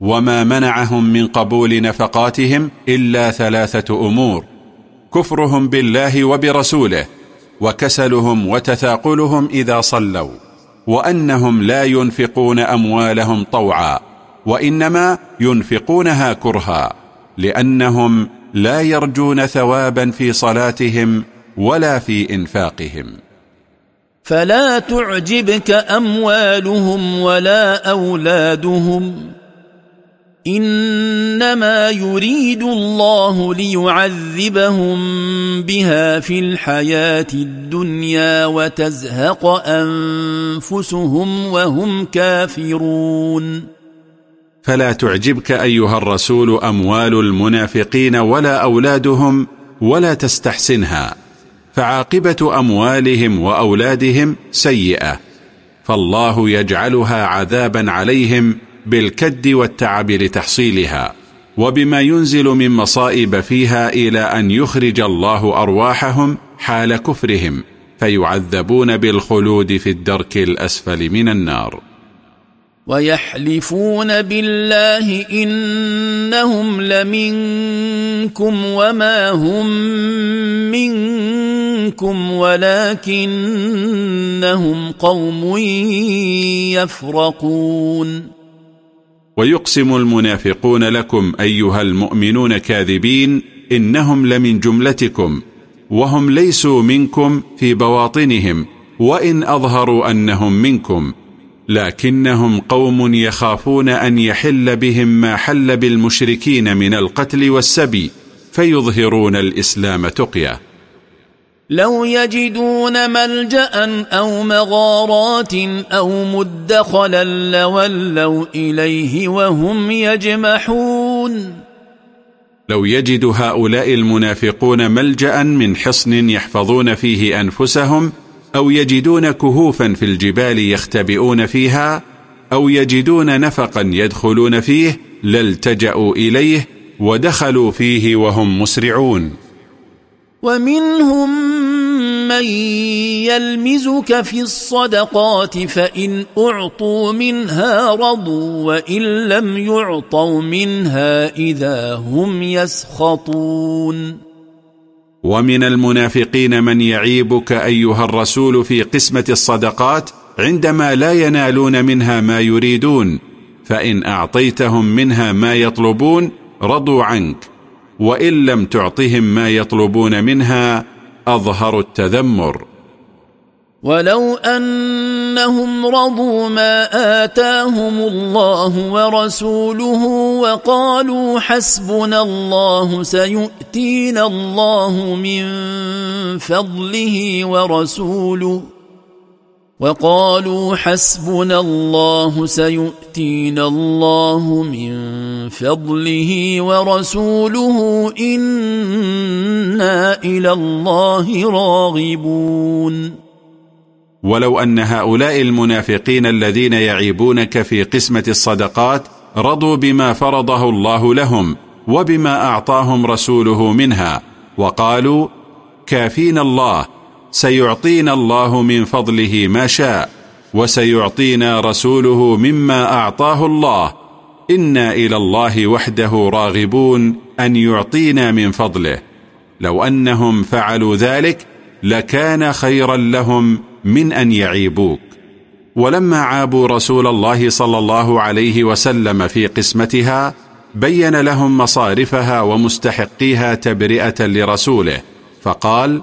وما منعهم من قبول نفقاتهم إلا ثلاثة أمور كفرهم بالله وبرسوله وكسلهم وتثاقلهم إذا صلوا وأنهم لا ينفقون أموالهم طوعا وإنما ينفقونها كرها لأنهم لا يرجون ثوابا في صلاتهم ولا في إنفاقهم فلا تعجبك أموالهم ولا أولادهم إنما يريد الله ليعذبهم بها في الحياة الدنيا وتزهق أنفسهم وهم كافرون. فلا تعجبك أيها الرسول أموال المنافقين ولا أولادهم ولا تستحسنها. فعاقبة أموالهم وأولادهم سيئة. فالله يجعلها عذابا عليهم بالكد والتعب لتحصيلها وبما ينزل من مصائب فيها إلى أن يخرج الله أرواحهم حال كفرهم فيعذبون بالخلود في الدرك الأسفل من النار. ويحلفون بالله إنهم لمنكم وما هم منكم ولكنهم قوم يفرقون. ويقسم المنافقون لكم أيها المؤمنون كاذبين إنهم لمن جملتكم وهم ليسوا منكم في بواطنهم وإن أظهروا أنهم منكم لكنهم قوم يخافون أن يحل بهم ما حل بالمشركين من القتل والسبي فيظهرون الإسلام تقيه لو يجدون ملجأ أو مغارات أو مدخلا لولوا إليه وهم يجمحون. لو يجد هؤلاء المنافقون ملجأ من حصن يحفظون فيه أنفسهم أو يجدون كهوفا في الجبال يختبئون فيها أو يجدون نفقا يدخلون فيه لالتجأوا إليه ودخلوا فيه وهم مسرعون. ومنهم من يلمزك في الصدقات فإن أعطوا منها رضوا وإن لم يعطوا منها إذا هم يسخطون ومن المنافقين من يعيبك أيها الرسول في قسمة الصدقات عندما لا ينالون منها ما يريدون فإن أعطيتهم منها ما يطلبون رضوا عنك وإن لم تعطهم ما يطلبون منها أظهر التذمر. ولو أنهم رضوا ما آتاهم الله ورسوله وقالوا حسبنا الله سيؤتينا الله من فضله ورسوله وقالوا حسبنا الله سيؤتينا الله من فضله ورسوله إنا إلى الله راغبون. ولو أن هؤلاء المنافقين الذين يعيبونك في قسمة الصدقات رضوا بما فرضه الله لهم وبما أعطاهم رسوله منها وقالوا كافينا الله سيعطينا الله من فضله ما شاء وسيعطينا رسوله مما أعطاه الله. إنا إلى الله وحده راغبون أن يعطينا من فضله. لو أنهم فعلوا ذلك لكان خيرا لهم من أن يعيبوك. ولما عابوا رسول الله صلى الله عليه وسلم في قسمتها بين لهم مصارفها ومستحقيها تبرئة لرسوله فقال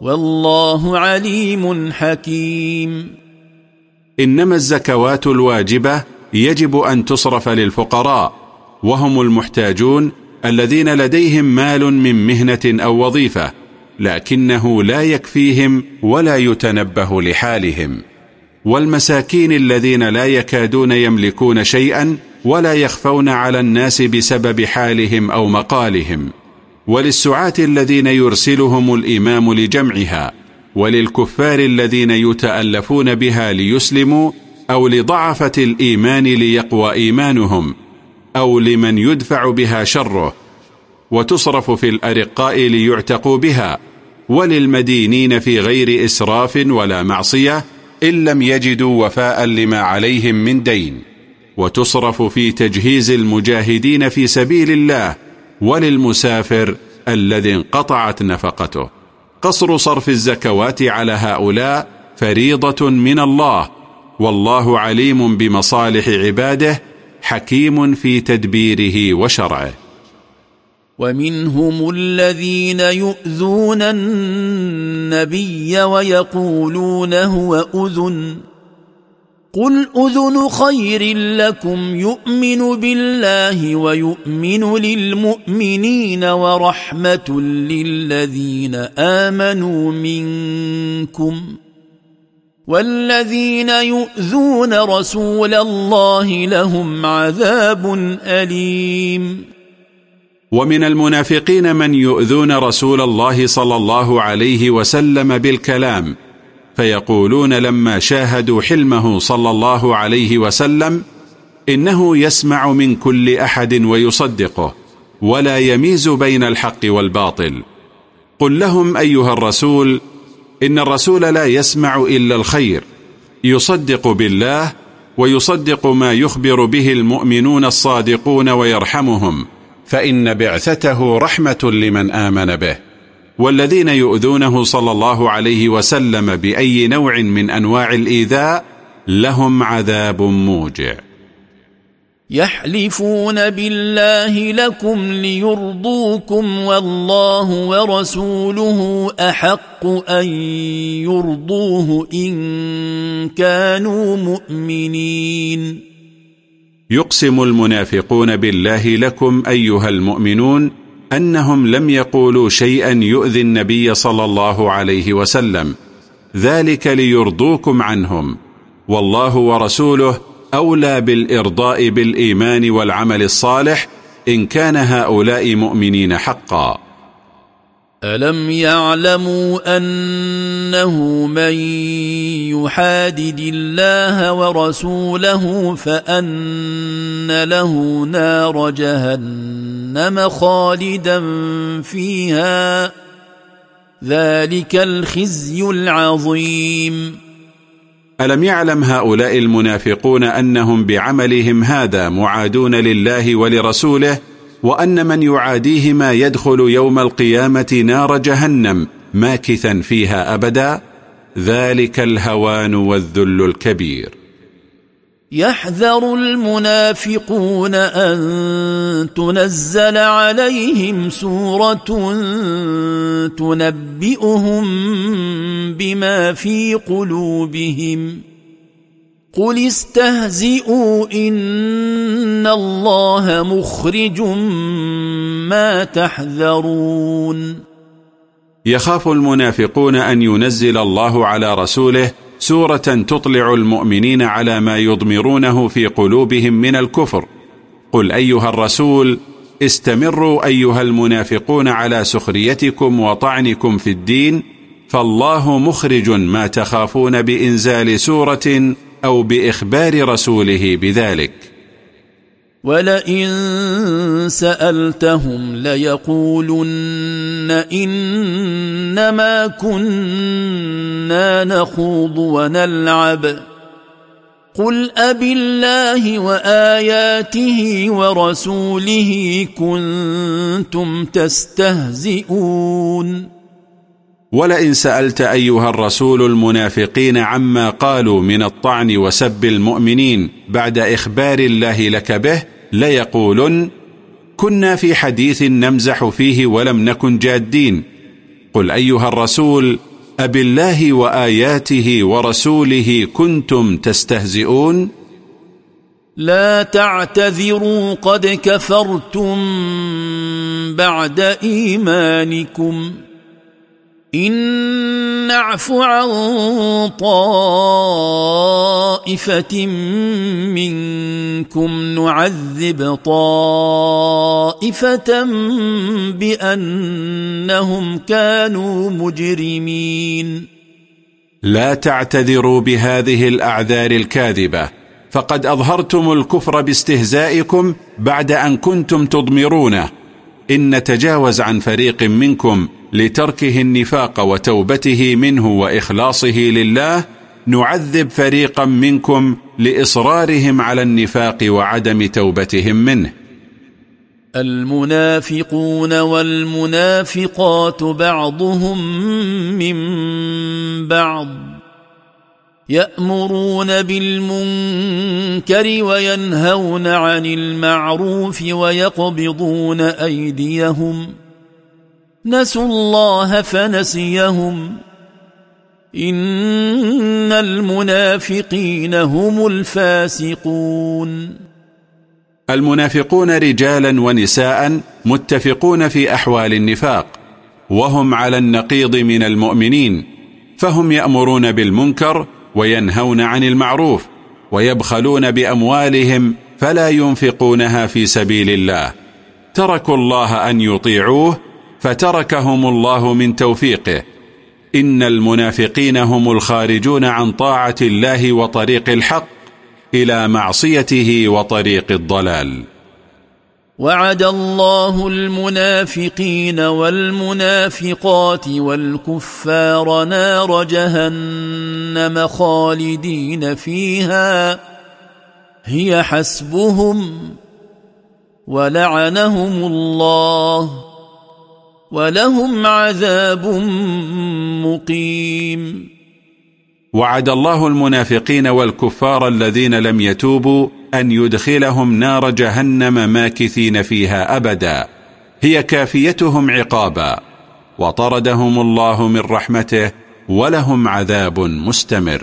والله عليم حكيم. إنما الزكوات الواجبة يجب أن تصرف للفقراء وهم المحتاجون الذين لديهم مال من مهنة أو وظيفة لكنه لا يكفيهم ولا يتنبه لحالهم. والمساكين الذين لا يكادون يملكون شيئا ولا يخفون على الناس بسبب حالهم أو مقالهم. وللسعاة الذين يرسلهم الإمام لجمعها وللكفار الذين يتألفون بها ليسلموا أو لضعفة الإيمان ليقوى إيمانهم أو لمن يدفع بها شره وتصرف في الأرقاء ليعتقوا بها وللمدينين في غير إسراف ولا معصية إن لم يجدوا وفاء لما عليهم من دين وتصرف في تجهيز المجاهدين في سبيل الله وللمسافر الذي انقطعت نفقته. قصر صرف الزكوات على هؤلاء فريضة من الله والله عليم بمصالح عباده حكيم في تدبيره وشرعه. ومنهم الذين يؤذون النبي ويقولون هو أذن. قل أذن خير لكم يؤمن بالله ويؤمن للمؤمنين ورحمة للذين آمنوا منكم والذين يؤذون رسول الله لهم عذاب أليم ومن المنافقين من يؤذون رسول الله صلى الله عليه وسلم بالكلام فيقولون لما شاهدوا حلمه صلى الله عليه وسلم إنه يسمع من كل أحد ويصدقه ولا يميز بين الحق والباطل. قل لهم أيها الرسول إن الرسول لا يسمع إلا الخير يصدق بالله ويصدق ما يخبر به المؤمنون الصادقون ويرحمهم فإن بعثته رحمة لمن آمن به. والذين يؤذونه صلى الله عليه وسلم بأي نوع من أنواع الإيذاء لهم عذاب موجع. يحلفون بالله لكم ليرضوكم والله ورسوله أحق أن يرضوه إن كانوا مؤمنين. يقسم المنافقون بالله لكم أيها المؤمنون أنهم لم يقولوا شيئا يؤذي النبي صلى الله عليه وسلم. ذلك ليرضوكم عنهم. والله ورسوله أولى بالإرضاء بالإيمان والعمل الصالح إن كان هؤلاء مؤمنين حقا. ألم يعلموا أنه من يحادد الله ورسوله فأن له نار جهنم؟ خالدا فيها. ذلك الخزي العظيم. ألم يعلم هؤلاء المنافقون أنهم بعملهم هذا معادون لله ولرسوله وأن من يعاديهما يدخل يوم القيامة نار جهنم ماكثا فيها أبدا؟ ذلك الهوان والذل الكبير. يحذر المنافقون أن تنزل عليهم سورة تنبئهم بما في قلوبهم. قل استهزئوا إن الله مخرج ما تحذرون. يخاف المنافقون أن ينزل الله على رسوله سورة تطلع المؤمنين على ما يضمرونه في قلوبهم من الكفر. قل أيها الرسول استمروا أيها المنافقون على سخريتكم وطعنكم في الدين فالله مخرج ما تخافون بإنزال سورة أو بإخبار رسوله بذلك. ولئن سألتهم ليقولن إنما كنا نخوض ونلعب. قل أب الله وآياته ورسوله كنتم تستهزئون. ولئن سألت أيها الرسول المنافقين عما قالوا من الطعن وسب المؤمنين بعد إخبار الله لك به ليقولن كنا في حديث نمزح فيه ولم نكن جادين. قل أيها الرسول أب الله وآياته ورسوله كنتم تستهزئون؟ لا تعتذروا قد كفرتم بعد إيمانكم. إن نعف عن طائفة منكم نعذب طائفة بأنهم كانوا مجرمين. لا تعتذروا بهذه الأعذار الكاذبة. فقد أظهرتم الكفر باستهزائكم بعد أن كنتم تضمرونه. إن نتجاوز عن فريق منكم لتركه النفاق وتوبته منه وإخلاصه لله نعذب فريقا منكم لإصرارهم على النفاق وعدم توبتهم منه. المنافقون والمنافقات بعضهم من بعض يأمرون بالمنكر وينهون عن المعروف ويقبضون أيديهم. نسوا الله فنسيهم. إن المنافقين هم الفاسقون. المنافقون رجالا ونساء متفقون في أحوال النفاق وهم على النقيض من المؤمنين فهم يأمرون بالمنكر وينهون عن المعروف ويبخلون بأموالهم فلا ينفقونها في سبيل الله. تركوا الله أن يطيعوه فتركهم الله من توفيقه. إن المنافقين هم الخارجون عن طاعة الله وطريق الحق إلى معصيته وطريق الضلال. وعد الله المنافقين والمنافقات والكفار نار جهنم خالدين فيها. هي حسبهم ولعنهم الله. ولهم عذاب مقيم. وعد الله المنافقين والكفار الذين لم يتوبوا أن يدخلهم نار جهنم ماكثين فيها أبدا. هي كافيتهم عقابا. وطردهم الله من رحمته ولهم عذاب مستمر.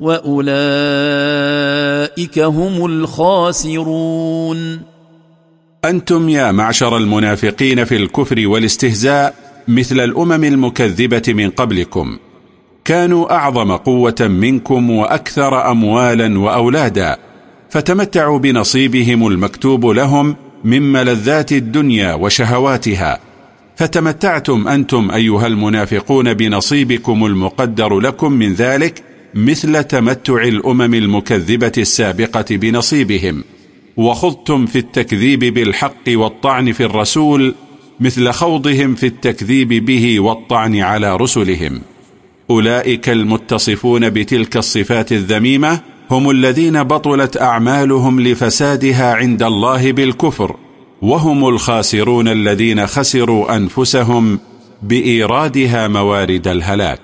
وأولئك هم الخاسرون. أنتم يا معشر المنافقين في الكفر والاستهزاء مثل الأمم المكذبة من قبلكم. كانوا أعظم قوة منكم وأكثر أموالا وأولادا. فتمتعوا بنصيبهم المكتوب لهم من ملذات الدنيا وشهواتها. فتمتعتم أنتم أيها المنافقون بنصيبكم المقدر لكم من ذلك مثل تمتع الأمم المكذبة السابقة بنصيبهم. وخضتم في التكذيب بالحق والطعن في الرسول مثل خوضهم في التكذيب به والطعن على رسلهم. أولئك المتصفون بتلك الصفات الذميمة هم الذين بطلت أعمالهم لفسادها عند الله بالكفر. وهم الخاسرون الذين خسروا أنفسهم بإيرادها موارد الهلاك.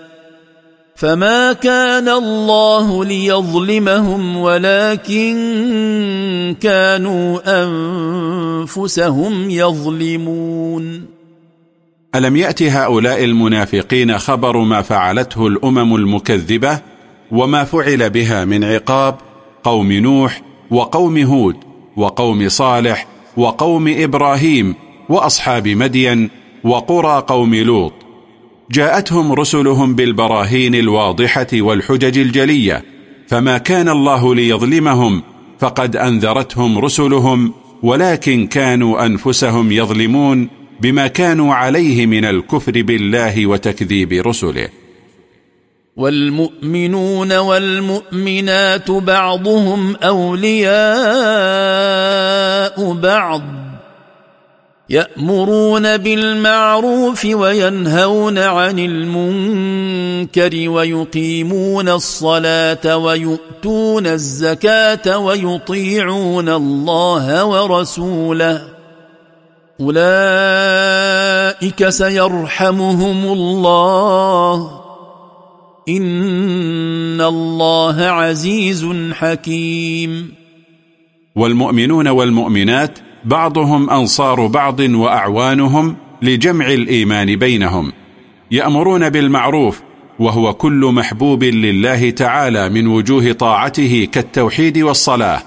فما كان الله ليظلمهم ولكن كانوا أنفسهم يظلمون ألم يأتي هؤلاء المنافقين خبر ما فعلته الأمم المكذبة وما فعل بها من عقاب قوم نوح وقوم هود وقوم صالح وقوم إبراهيم وأصحاب مدين وقرى قوم لوط جاءتهم رسلهم بالبراهين الواضحة والحجج الجلية فما كان الله ليظلمهم فقد أنذرتهم رسلهم ولكن كانوا أنفسهم يظلمون بما كانوا عليه من الكفر بالله وتكذيب رسله. والمؤمنون والمؤمنات بعضهم أولياء بعض. يأمرون بالمعروف وينهون عن المنكر ويقيمون الصلاة ويؤتون الزكاة ويطيعون الله ورسوله. أولئك سيرحمهم الله. إن الله عزيز حكيم. والمؤمنون والمؤمنات بعضهم أنصار بعض وأعوانهم لجمع الإيمان بينهم يأمرون بالمعروف وهو كل محبوب لله تعالى من وجوه طاعته كالتوحيد والصلاة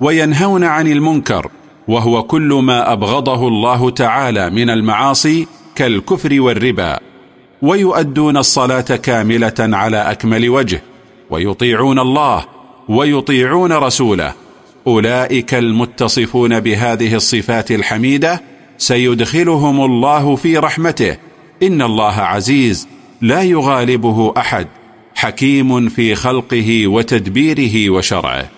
وينهون عن المنكر وهو كل ما أبغضه الله تعالى من المعاصي كالكفر والربا ويؤدون الصلاة كاملة على أكمل وجه ويطيعون الله ويطيعون رسوله. أولئك المتصفون بهذه الصفات الحميدة سيدخلهم الله في رحمته. إن الله عزيز لا يغالبه أحد حكيم في خلقه وتدبيره وشرعه.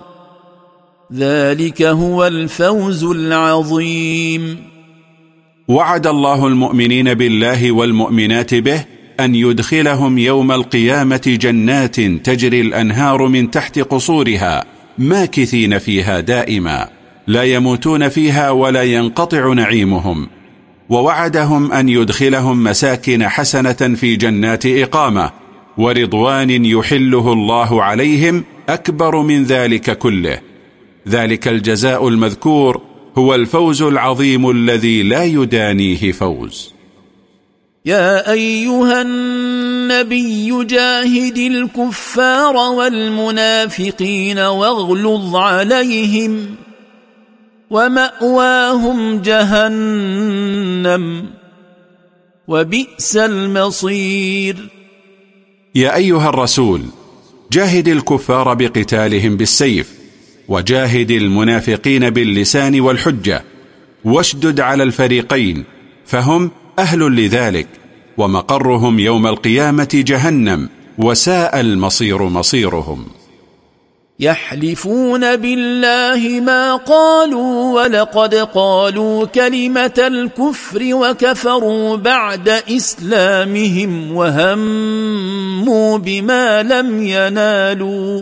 ذلك هو الفوز العظيم. وعد الله المؤمنين بالله والمؤمنات به أن يدخلهم يوم القيامة جنات تجري الأنهار من تحت قصورها ماكثين فيها دائما لا يموتون فيها ولا ينقطع نعيمهم. ووعدهم أن يدخلهم مساكن حسنة في جنات إقامة ورضوان يحله الله عليهم أكبر من ذلك كله. ذلك الجزاء المذكور هو الفوز العظيم الذي لا يدانيه فوز. يا أيها النبي جاهد الكفار والمنافقين واغلظ عليهم ومأواهم جهنم وبئس المصير. يا أيها الرسول جاهد الكفار بقتالهم بالسيف وجاهد المنافقين باللسان والحجة واشدد على الفريقين فهم أهل لذلك ومقرهم يوم القيامة جهنم وساء المصير مصيرهم. يحلفون بالله ما قالوا ولقد قالوا كلمة الكفر وكفروا بعد إسلامهم وهموا بما لم ينالوا.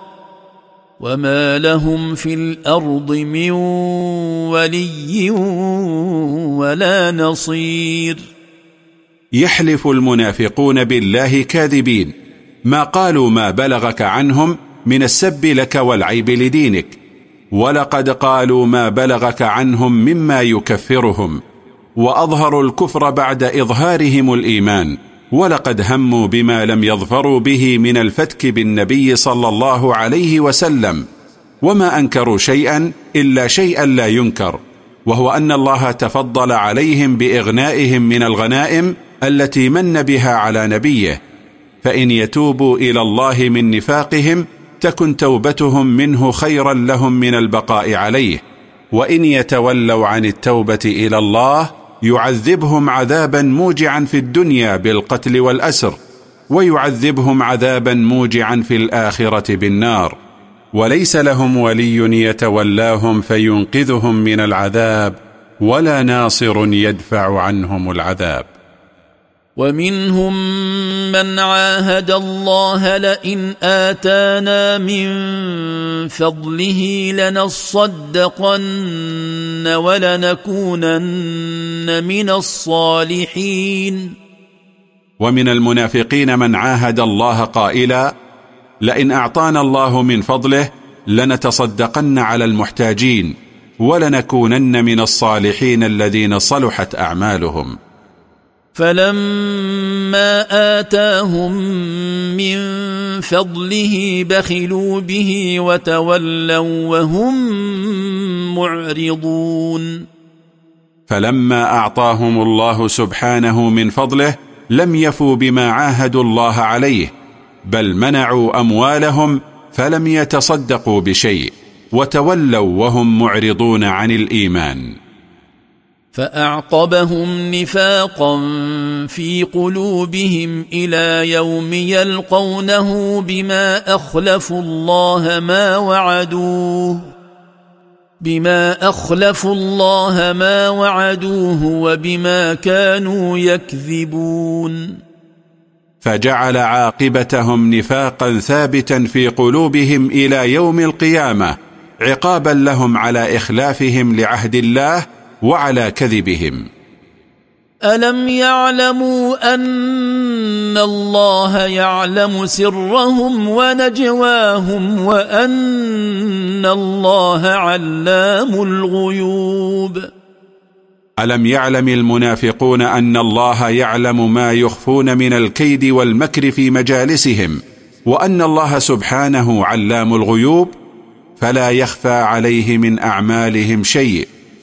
وما لهم في الأرض من ولي ولا نصير يحلف المنافقون بالله كاذبين. ما قالوا ما بلغك عنهم من السب لك والعيب لدينك. ولقد قالوا ما بلغك عنهم مما يكفرهم. وأظهروا الكفر بعد إظهارهم الإيمان. ولقد هموا بما لم يظفروا به من الفتك بالنبي صلى الله عليه وسلم وما أنكروا شيئا إلا شيئا لا ينكر وهو أن الله تفضل عليهم بإغنائهم من الغنائم التي من بها على نبيه فإن يتوبوا إلى الله من نفاقهم تكن توبتهم منه خيرا لهم من البقاء عليه وإن يتولوا عن التوبة إلى الله يعذبهم عذابا موجعا في الدنيا بالقتل والأسر ويعذبهم عذابا موجعا في الآخرة بالنار. وليس لهم ولي يتولاهم فينقذهم من العذاب ولا ناصر يدفع عنهم العذاب. ومنهم من عاهد الله لئن آتانا من فضله لنصدقن ولنكونن من الصالحين. ومن المنافقين من عاهد الله قائلا لئن أعطانا الله من فضله لنتصدقن على المحتاجين ولنكونن من الصالحين الذين صلحت أعمالهم. فلما آتاهم من فضله بخلوا به وتولوا وهم معرضون. فلما أعطاهم الله سبحانه من فضله لم يفوا بما عاهدوا الله عليه بل منعوا أموالهم فلم يتصدقوا بشيء وتولوا وهم معرضون عن الإيمان. فأعقبهم نفاقا في قلوبهم إلى يوم يلقونه بما أخلفوا الله ما وعدوه بما أخلفوا الله ما وعدوه وبما كانوا يكذبون. فجعل عاقبتهم نفاقا ثابتا في قلوبهم إلى يوم القيامة عقابا لهم على إخلافهم لعهد الله وعلى كذبهم. ألم يعلموا أن الله يعلم سرهم ونجواهم وأن الله علام الغيوب؟ ألم يعلم المنافقون أن الله يعلم ما يخفون من الكيد والمكر في مجالسهم وأن الله سبحانه علام الغيوب فلا يخفى عليه من أعمالهم شيء.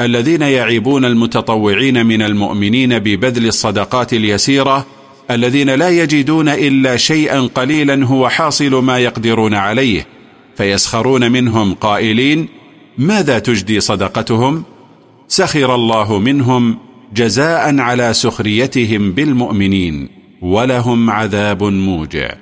الذين يعيبون المتطوعين من المؤمنين ببذل الصدقات اليسيرة الذين لا يجدون إلا شيئا قليلا هو حاصل ما يقدرون عليه فيسخرون منهم قائلين ماذا تجدي صدقتهم؟ سخر الله منهم جزاء على سخريتهم بالمؤمنين ولهم عذاب موجع.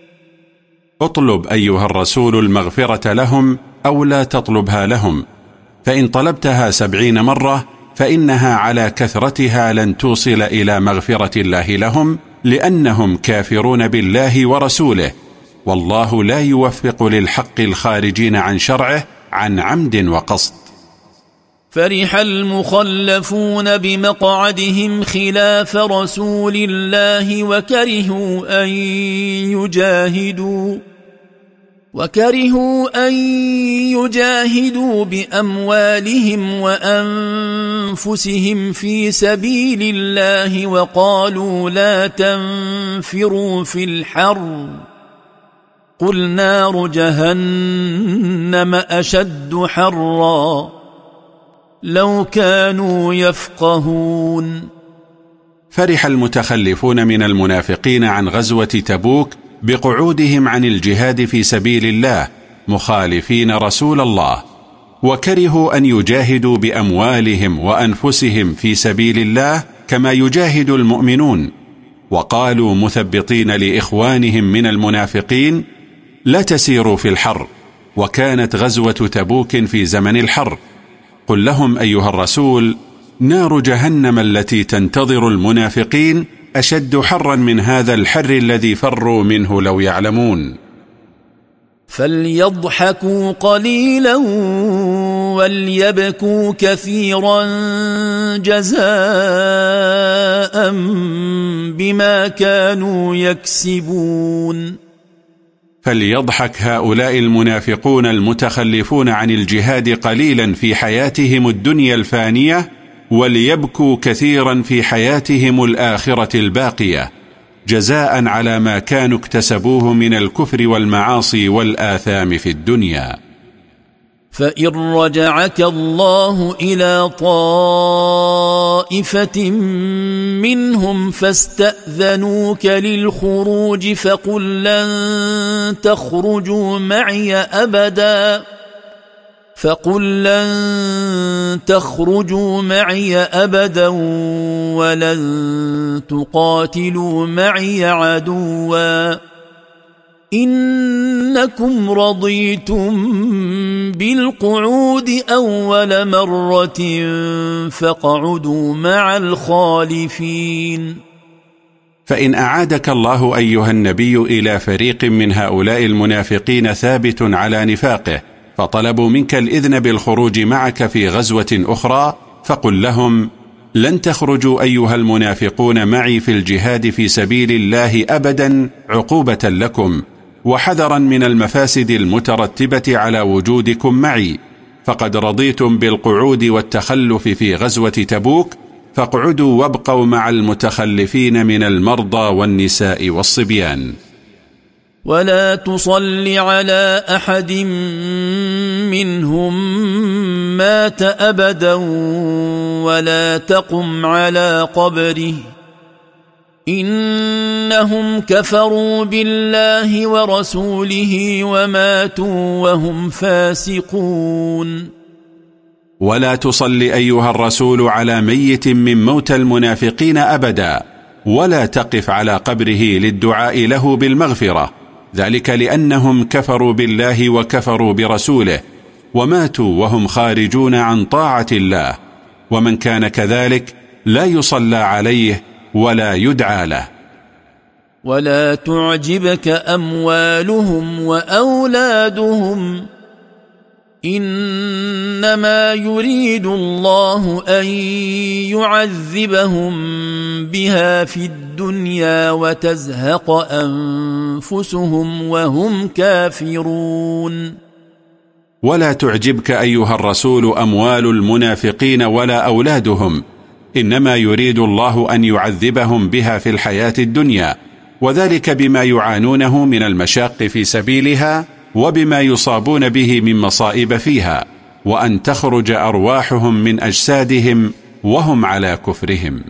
اطلب أيها الرسول المغفرة لهم أو لا تطلبها لهم. فإن طلبتها سبعين مرة فإنها على كثرتها لن توصل إلى مغفرة الله لهم لأنهم كافرون بالله ورسوله. والله لا يوفق للحق الخارجين عن شرعه عن عمد وقصد. فرح المخلفون بمقعدهم خلاف رسول الله وكرهوا أن يجاهدوا. وكرهوا أن يجاهدوا بأموالهم وأنفسهم في سبيل الله وقالوا لا تنفروا في الحر. قل نار جهنم أشد حرا. لو كانوا يفقهون. فرح المتخلفون من المنافقين عن غزوة تبوك بقعودهم عن الجهاد في سبيل الله مخالفين رسول الله وكرهوا أن يجاهدوا بأموالهم وأنفسهم في سبيل الله كما يجاهد المؤمنون وقالوا مثبطين لإخوانهم من المنافقين لا تسيروا في الحر وكانت غزوة تبوك في زمن الحر قل لهم أيها الرسول نار جهنم التي تنتظر المنافقين أشد حرا من هذا الحر الذي فروا منه لو يعلمون. فليضحكوا قليلا وليبكوا كثيرا جزاء بما كانوا يكسبون. فليضحك هؤلاء المنافقون المتخلفون عن الجهاد قليلا في حياتهم الدنيا الفانية وليبكوا كثيرا في حياتهم الآخرة الباقية جزاء على ما كانوا اكتسبوه من الكفر والمعاصي والآثام في الدنيا. فإن رجعك الله إلى طائفة منهم فاستأذنوك للخروج فقل لن تخرجوا معي أبداً. فقل لن تخرجوا معي ابدا ولن تقاتلوا معي عدوا انكم رضيتم بالقعود اول مره فاقعدوا مع الخالفين فان اعادك الله ايها النبي إلى فريق من هؤلاء المنافقين ثابت على نفاقه فطلبوا منك الإذن بالخروج معك في غزوة أخرى فقل لهم لن تخرجوا أيها المنافقون معي في الجهاد في سبيل الله أبدا عقوبة لكم وحذرا من المفاسد المترتبة على وجودكم معي فقد رضيتم بالقعود والتخلف في غزوة تبوك فاقعدوا وابقوا مع المتخلفين من المرضى والنساء والصبيان. ولا تصل على أحد منهم مات أبدا ولا تقم على قبره. إنهم كفروا بالله ورسوله وماتوا وهم فاسقون. ولا تصل أيها الرسول على ميت من موت المنافقين أبدا ولا تقف على قبره للدعاء له بالمغفرة. ذلك لأنهم كفروا بالله وكفروا برسوله وماتوا وهم خارجون عن طاعة الله ومن كان كذلك لا يصلى عليه ولا يدعى له. ولا تعجبك أموالهم وأولادهم إنما يريد الله أن يعذبهم بها في الدنيا وتزهق أنفسهم وهم كافرون. ولا تعجبك أيها الرسول أموال المنافقين ولا أولادهم. إنما يريد الله أن يعذبهم بها في الحياة الدنيا وذلك بما يعانونه من المشاق في سبيلها وبما يصابون به من مصائب فيها وأن تخرج أرواحهم من أجسادهم وهم على كفرهم.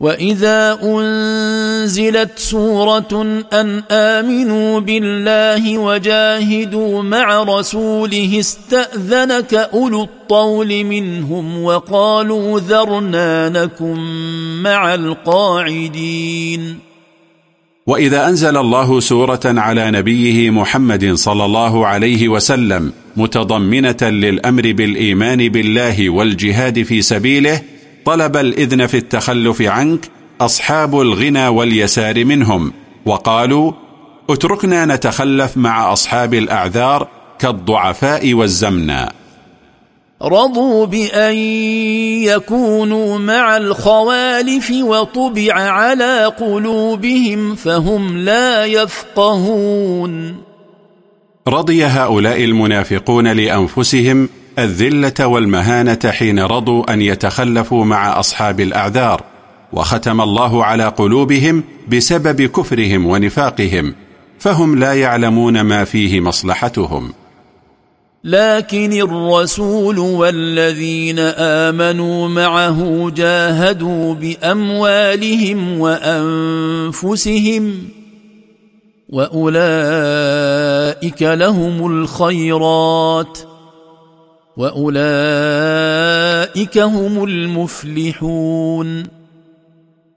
وإذا أنزلت سورة أن آمنوا بالله وجاهدوا مع رسوله استأذنك أولو الطول منهم وقالوا ذرنا نكن مع القاعدين. وإذا أنزل الله سورة على نبيه محمد صلى الله عليه وسلم متضمنة للأمر بالإيمان بالله والجهاد في سبيله طلب الإذن في التخلف عنك أصحاب الغنى واليسار منهم وقالوا اتركنا نتخلف مع أصحاب الأعذار كالضعفاء والزمنا رضوا بأن يكونوا مع الخوالف وطبع على قلوبهم فهم لا يفقهون رضي هؤلاء المنافقون لأنفسهم الذلة والمهانة حين رضوا أن يتخلفوا مع أصحاب الأعذار وختم الله على قلوبهم بسبب كفرهم ونفاقهم فهم لا يعلمون ما فيه مصلحتهم. لكن الرسول والذين آمنوا معه جاهدوا بأموالهم وأنفسهم وأولئك لهم الخيرات وأولئك هم المفلحون.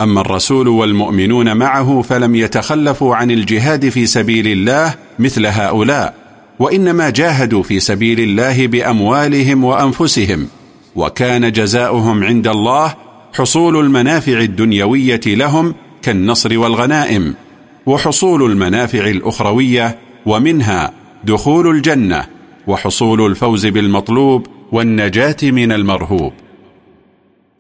أما الرسول والمؤمنون معه فلم يتخلفوا عن الجهاد في سبيل الله مثل هؤلاء. وإنما جاهدوا في سبيل الله بأموالهم وأنفسهم وكان جزاؤهم عند الله حصول المنافع الدنيوية لهم كالنصر والغنائم وحصول المنافع الأخروية ومنها دخول الجنة وحصول الفوز بالمطلوب والنجاة من المرهوب.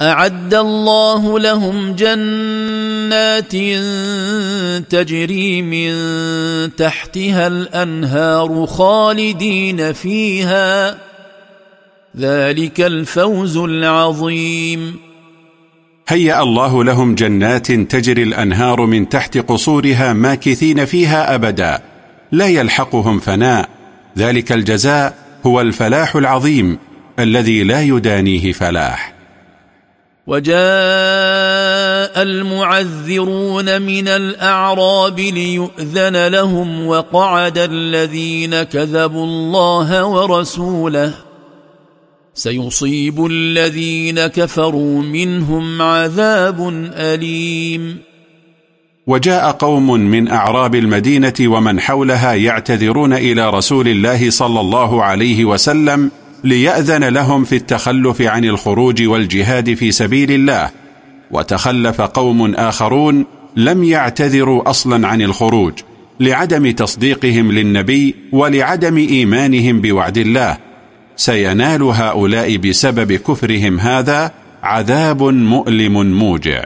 أعد الله لهم جنات تجري من تحتها الأنهار خالدين فيها. ذلك الفوز العظيم. هيأ الله لهم جنات تجري الأنهار من تحت قصورها ماكثين فيها أبدا لا يلحقهم فناء. ذلك الجزاء هو الفلاح العظيم الذي لا يدانيه فلاح. وجاء المعذرون من الأعراب ليؤذن لهم وقعد الذين كذبوا الله ورسوله. سيصيب الذين كفروا منهم عذاب أليم. وجاء قوم من أعراب المدينة ومن حولها يعتذرون إلى رسول الله صلى الله عليه وسلم ليأذن لهم في التخلف عن الخروج والجهاد في سبيل الله وتخلف قوم آخرون لم يعتذروا أصلا عن الخروج لعدم تصديقهم للنبي ولعدم إيمانهم بوعد الله. سينال هؤلاء بسبب كفرهم هذا عذاب مؤلم موجع.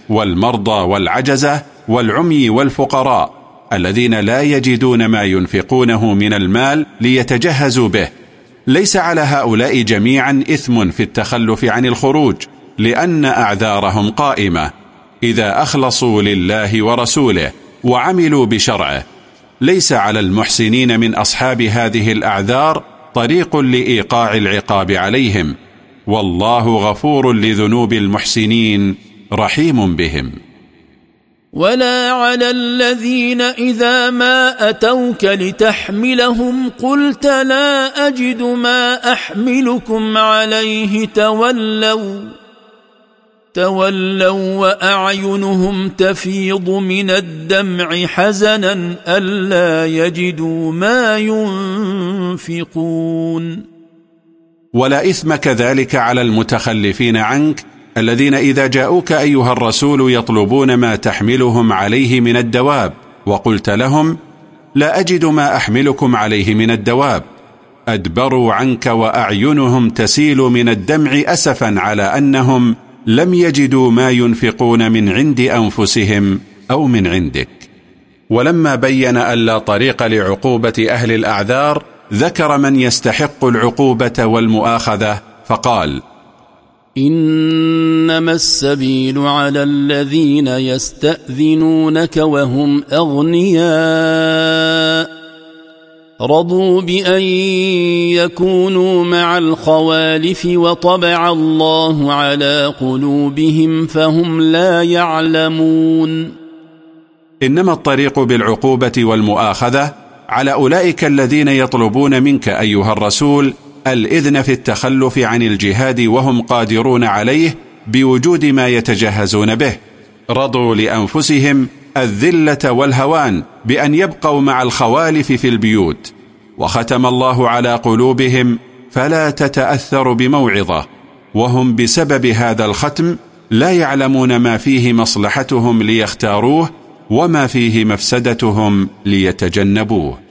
والمرضى والعجزة والعمي والفقراء الذين لا يجدون ما ينفقونه من المال ليتجهزوا به. ليس على هؤلاء جميعا إثم في التخلف عن الخروج لأن أعذارهم قائمة. إذا أخلصوا لله ورسوله وعملوا بشرعه. ليس على المحسنين من أصحاب هذه الأعذار طريق لإيقاع العقاب عليهم. والله غفور لذنوب المحسنين. رحيم بهم. ولا على الذين إذا ما أتوك لتحملهم قلت لا أجد ما أحملكم عليه تولوا تولوا وأعينهم تفيض من الدمع حزنا ألا يجدوا ما ينفقون. ولا إثم كذلك على المتخلفين عنك الذين إذا جاءوك أيها الرسول يطلبون ما تحملهم عليه من الدواب وقلت لهم لا أجد ما أحملكم عليه من الدواب. أدبروا عنك وأعينهم تسيل من الدمع أسفا على أنهم لم يجدوا ما ينفقون من عند أنفسهم أو من عندك. ولما بين أن لا طريق لعقوبة أهل الأعذار ذكر من يستحق العقوبة والمؤاخذة فقال إنما السبيل على الذين يستأذنونك وهم أغنياء. رضوا بأن يكونوا مع الخوالف وطبع الله على قلوبهم فهم لا يعلمون. إنما الطريق بالعقوبة والمؤاخذة على أولئك الذين يطلبون منك أيها الرسول الإذن في التخلف عن الجهاد وهم قادرون عليه بوجود ما يتجهزون به. رضوا لأنفسهم الذلة والهوان بأن يبقوا مع الخوالف في البيوت. وختم الله على قلوبهم فلا تتأثر بموعظة. وهم بسبب هذا الختم لا يعلمون ما فيه مصلحتهم ليختاروه وما فيه مفسدتهم ليتجنبوه.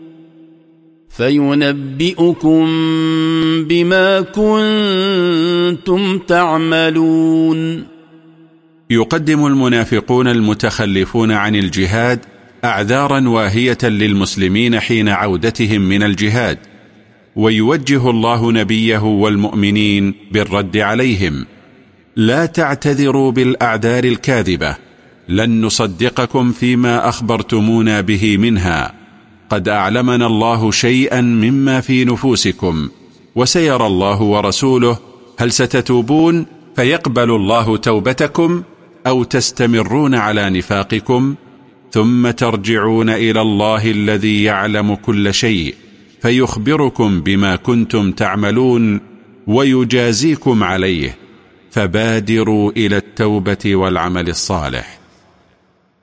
فينبئكم بما كنتم تعملون. يقدم المنافقون المتخلفون عن الجهاد أعذارا واهية للمسلمين حين عودتهم من الجهاد ويوجه الله نبيه والمؤمنين بالرد عليهم. لا تعتذروا بالأعذار الكاذبة لن نصدقكم فيما أخبرتمونا به منها. قد أعلمنا الله شيئا مما في نفوسكم وسيرى الله ورسوله هل ستتوبون فيقبل الله توبتكم أو تستمرون على نفاقكم ثم ترجعون إلى الله الذي يعلم كل شيء فيخبركم بما كنتم تعملون ويجازيكم عليه فبادروا إلى التوبة والعمل الصالح.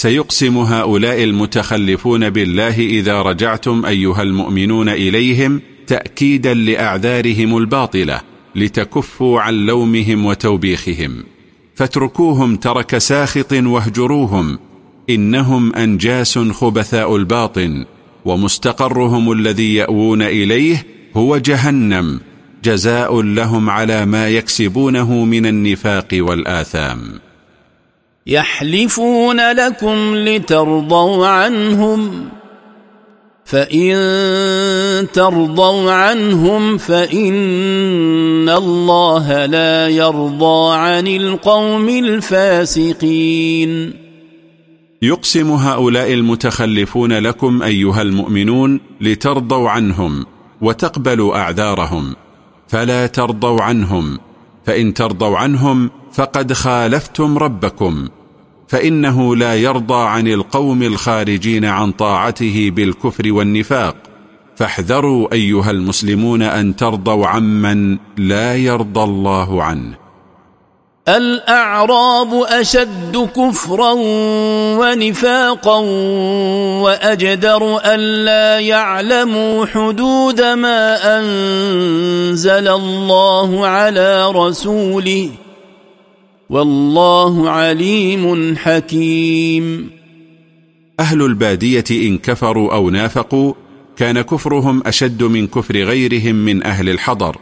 سيقسم هؤلاء المتخلفون بالله إذا رجعتم أيها المؤمنون إليهم تأكيدا لأعذارهم الباطلة لتكفوا عن لومهم وتوبيخهم. فاتركوهم ترك ساخط واهجروهم. إنهم أنجاس خبثاء الباطن ومستقرهم الذي يأوون إليه هو جهنم. جزاء لهم على ما يكسبونه من النفاق والآثام. يحلفون لكم لترضوا عنهم فإن ترضوا عنهم فإن الله لا يرضى عن القوم الفاسقين. يقسم هؤلاء المتخلفون لكم أيها المؤمنون لترضوا عنهم وتقبلوا أعذارهم فلا ترضوا عنهم. فإن ترضوا عنهم فقد خالفتم ربكم فإنه لا يرضى عن القوم الخارجين عن طاعته بالكفر والنفاق. فاحذروا أيها المسلمون أن ترضوا عمن لا يرضى الله عنه. الأعراب أشد كفرا ونفاقا وأجدر ألا يعلموا حدود ما أنزل الله على رسوله والله عليم حكيم. أهل البادية إن كفروا أو نافقوا كان كفرهم أشد من كفر غيرهم من أهل الحضر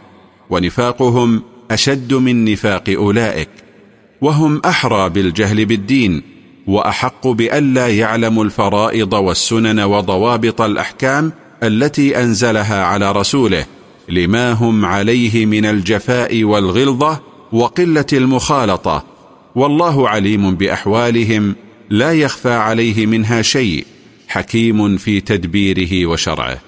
ونفاقهم أشد من نفاق أولئك وهم أحرى بالجهل بالدين وأحق بألا يعلموا الفرائض والسنن وضوابط الأحكام التي أنزلها على رسوله لما هم عليه من الجفاء والغلظة وقلة المخالطة. والله عليم بأحوالهم لا يخفى عليه منها شيء حكيم في تدبيره وشرعه.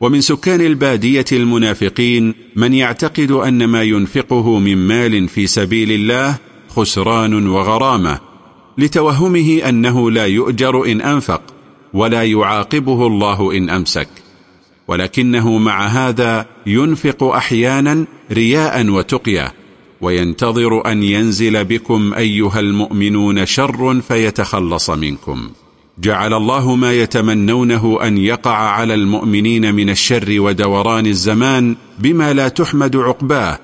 ومن سكان البادية المنافقين من يعتقد أن ما ينفقه من مال في سبيل الله خسران وغرامة لتوهمه أنه لا يؤجر إن أنفق ولا يعاقبه الله إن أمسك. ولكنه مع هذا ينفق أحيانا رياء وتقيا وينتظر أن ينزل بكم أيها المؤمنون شر فيتخلص منكم. جعل الله ما يتمنونه أن يقع على المؤمنين من الشر ودوران الزمان بما لا تحمد عقباه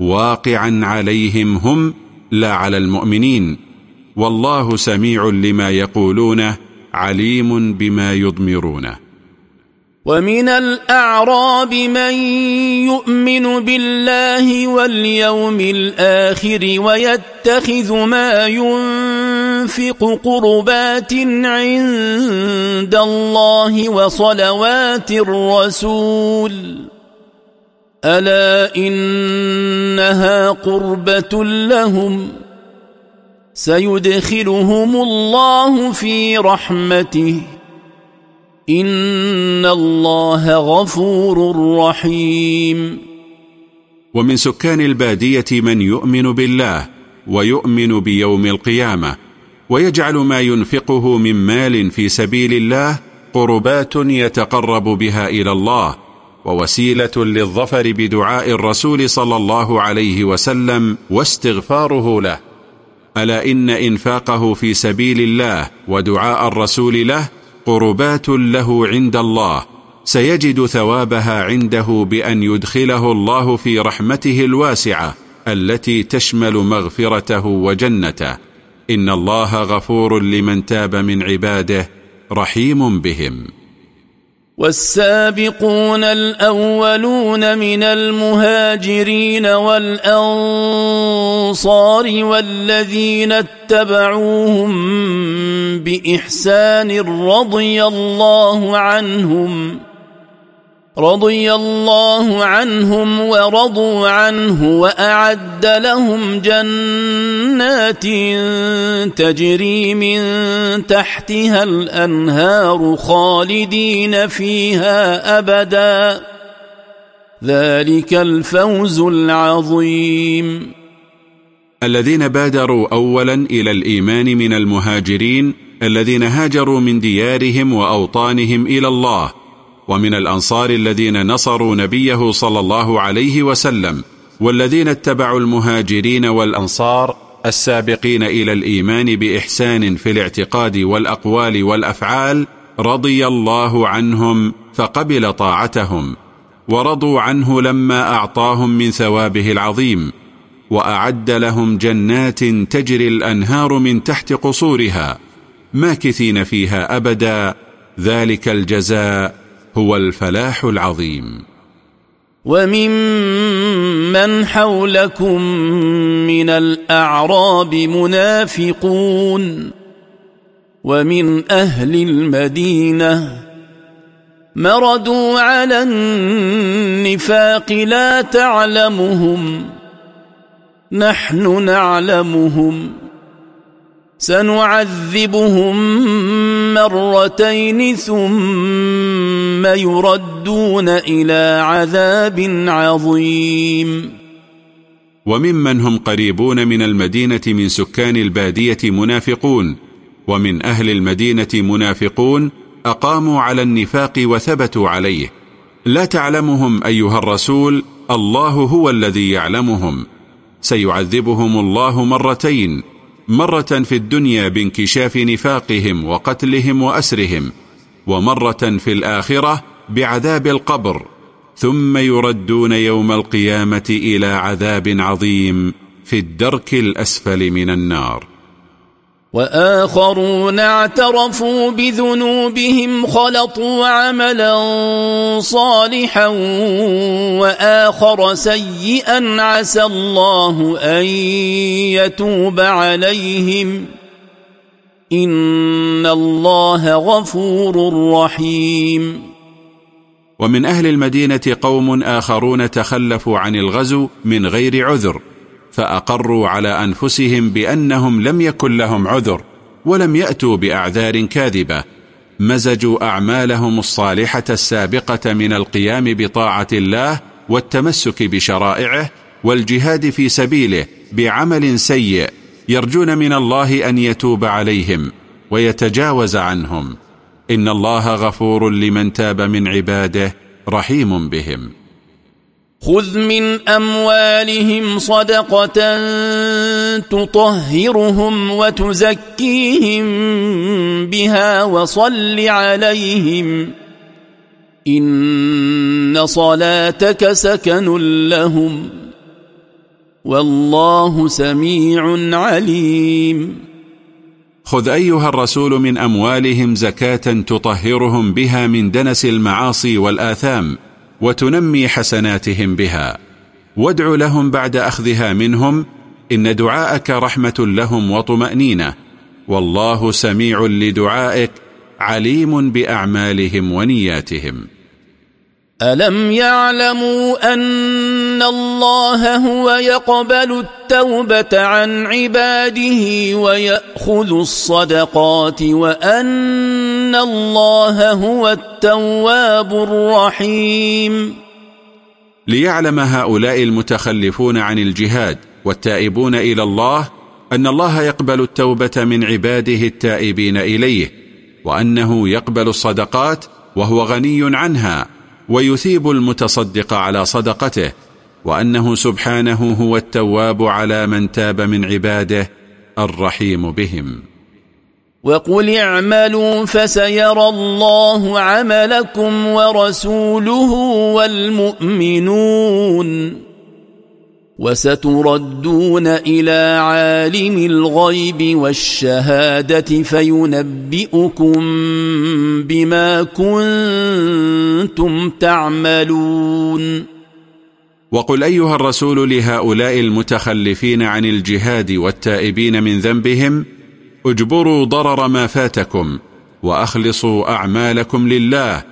واقعا عليهم هم لا على المؤمنين. والله سميع لما يقولونه عليم بما يضمرونه ومن الأعراب من يؤمن بالله واليوم الآخر ويتخذ ما ينفق قربات عند الله وصلوات الرسول. ألا إنها قربة لهم. سيدخلهم الله في رحمته. إن الله غفور رحيم. ومن سكان البادية من يؤمن بالله ويؤمن بيوم القيامة ويجعل ما ينفقه من مال في سبيل الله قربات يتقرب بها إلى الله ووسيلة للظفر بدعاء الرسول صلى الله عليه وسلم واستغفاره له. ألا إن إنفاقه في سبيل الله ودعاء الرسول له قربات له عند الله سيجد ثوابها عنده بأن يدخله الله في رحمته الواسعة التي تشمل مغفرته وجنته. إن الله غفور لمن تاب من عباده رحيم بهم. والسابقون الأولون من المهاجرين والأنصار والذين اتبعوهم بإحسان رضي الله عنهم رضي الله عنهم ورضوا عنه وأعد لهم جنات تجري من تحتها الأنهار خالدين فيها أبدا. ذلك الفوز العظيم. الذين بادروا أولا إلى الإيمان من المهاجرين الذين هاجروا من ديارهم وأوطانهم إلى الله ومن الأنصار الذين نصروا نبيه صلى الله عليه وسلم والذين اتبعوا المهاجرين والأنصار السابقين إلى الإيمان بإحسان في الاعتقاد والأقوال والأفعال رضي الله عنهم فقبل طاعتهم ورضوا عنه لما أعطاهم من ثوابه العظيم وأعد لهم جنات تجري الأنهار من تحت قصورها ماكثين فيها أبدا ذلك الجزاء هو الفلاح العظيم. وممن حولكم من الأعراب منافقون. ومن أهل المدينة مردوا على النفاق لا تعلمهم نحن نعلمهم. سنعذبهم مرتين ثم يردون إلى عذاب عظيم. وممن هم قريبون من المدينة من سكان البادية منافقون ومن أهل المدينة منافقون أقاموا على النفاق وثبتوا عليه. لا تعلمهم أيها الرسول الله هو الذي يعلمهم. سيعذبهم الله مرتين مرة في الدنيا بانكشاف نفاقهم وقتلهم وأسرهم ومرة في الآخرة بعذاب القبر ثم يردون يوم القيامة إلى عذاب عظيم في الدرك الأسفل من النار. وآخرون اعترفوا بذنوبهم خلطوا عملا صالحا وآخر سيئا عسى الله أن يتوب عليهم. إن الله غفور رحيم. ومن أهل المدينة قوم آخرون تخلفوا عن الغزو من غير عذر. فأقروا على أنفسهم بأنهم لم يكن لهم عذر ولم يأتوا بأعذار كاذبة. مزجوا أعمالهم الصالحة السابقة من القيام بطاعة الله والتمسك بشرائعه والجهاد في سبيله بعمل سيء يرجون من الله أن يتوب عليهم ويتجاوز عنهم. إن الله غفور لمن تاب من عباده رحيم بهم. خذ من اموالهم صدقه تطهرهم وتزكيهم بها وصل عليهم ان صلاتك سكن لهم والله سميع عليم خذ ايها الرسول من اموالهم زكاه تطهرهم بها من دنس المعاصي والاثام وتنمي حسناتهم بها. وادع لهم بعد أخذها منهم إن دعاءك رحمة لهم وطمأنينة. والله سميع لدعائك عليم بأعمالهم ونياتهم. ألم يعلموا أن الله هو يقبل التوبة عن عباده ويأخذ الصدقات وأن الله هو التواب الرحيم ليعلم هؤلاء المتخلفون عن الجهاد والتائبون إلى الله أن الله يقبل التوبة من عباده التائبين إليه وأنه يقبل الصدقات وهو غني عنها ويثيب المتصدق على صدقته وأنه سبحانه هو التواب على من تاب من عباده الرحيم بهم. وقل اعملوا فسيرى الله عملكم ورسوله والمؤمنون. وستردون إلى عالم الغيب والشهادة فينبئكم بما كنتم تعملون. وقل أيها الرسول لهؤلاء المتخلفين عن الجهاد والتائبين من ذنبهم اجبروا ضرر ما فاتكم وأخلصوا أعمالكم لله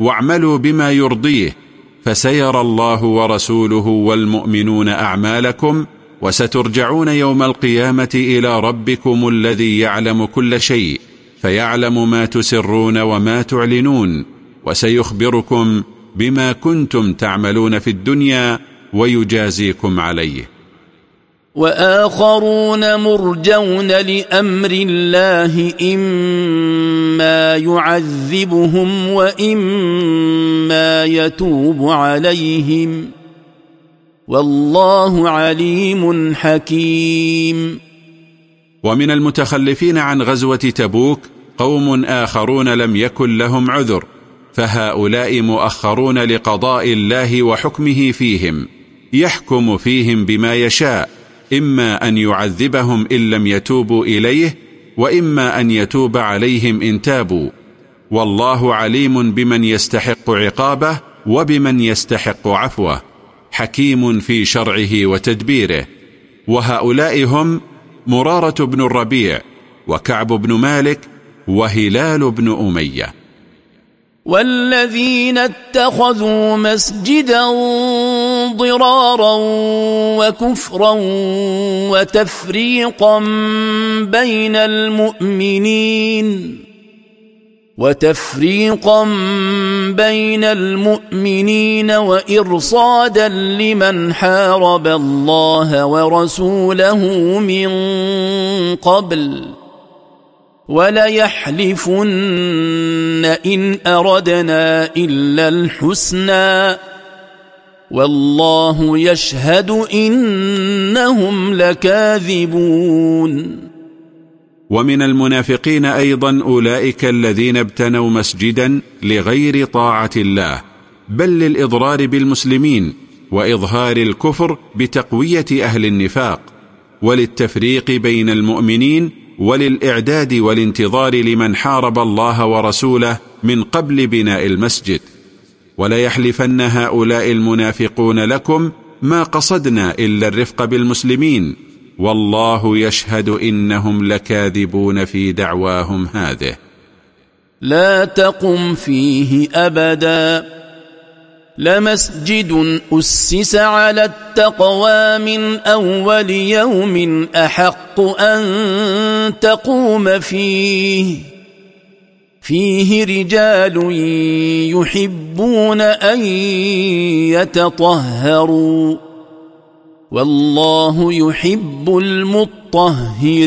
واعملوا بما يرضيه فسيرى الله ورسوله والمؤمنون أعمالكم وسترجعون يوم القيامة إلى ربكم الذي يعلم كل شيء فيعلم ما تسرون وما تعلنون وسيخبركم بما كنتم تعملون في الدنيا ويجازيكم عليه. وآخرون مرجون لأمر الله إما يعذبهم وإما يتوب عليهم. والله عليم حكيم. ومن المتخلفين عن غزوة تبوك قوم آخرون لم يكن لهم عذر فهؤلاء مؤخرون لقضاء الله وحكمه فيهم يحكم فيهم بما يشاء. إما أن يعذبهم إن لم يتوبوا إليه وإما أن يتوب عليهم إن تابوا. والله عليم بمن يستحق عقابه وبمن يستحق عفوه. حكيم في شرعه وتدبيره. وهؤلاء هم مرارة بن الربيع وكعب بن مالك وهلال بن أمية. والذين اتخذوا مسجدا ضرارا وكفرا وتفريقا بين المؤمنين وتفريقا بين المؤمنين وإرصادا لمن حارب الله ورسوله من قبل وليحلفن إن أردنا إلا الحسنى والله يشهد إنهم لكاذبون. ومن المنافقين أيضا أولئك الذين ابتنوا مسجدا لغير طاعة الله بل للإضرار بالمسلمين وإظهار الكفر بتقوية أهل النفاق وللتفريق بين المؤمنين وللإعداد والانتظار لمن حارب الله ورسوله من قبل بناء المسجد. وليحلفن هؤلاء المنافقون لكم ما قصدنا إلا الرفق بالمسلمين. والله يشهد إنهم لكاذبون في دعواهم هذه. لا تقم فيه أبدا. لمسجد أسس على التقوى من أول يوم أحق أن تقوم فيه. فيه رجال يحبون أن يتطهروا والله يحب المطهرين.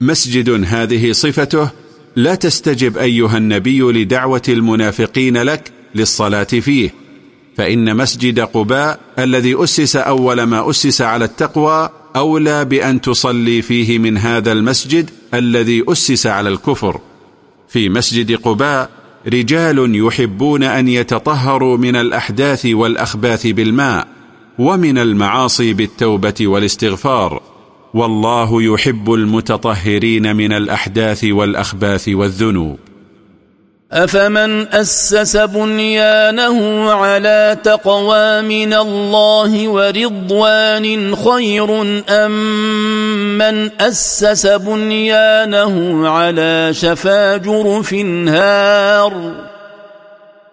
مسجد هذه صفته لا تستجب أيها النبي لدعوة المنافقين لك للصلاة فيه فإن مسجد قباء الذي أسس أول ما أسس على التقوى أولى بأن تصلي فيه من هذا المسجد الذي أسس على الكفر. في مسجد قباء رجال يحبون أن يتطهروا من الأحداث والأخباث بالماء ومن المعاصي بالتوبة والاستغفار. والله يحب المتطهرين من الأحداث والأخباث والذنوب. أفمن أسس بنيانه على تقوى من الله ورضوان خير أم من أسس بنيانه على شفا جرف هار؟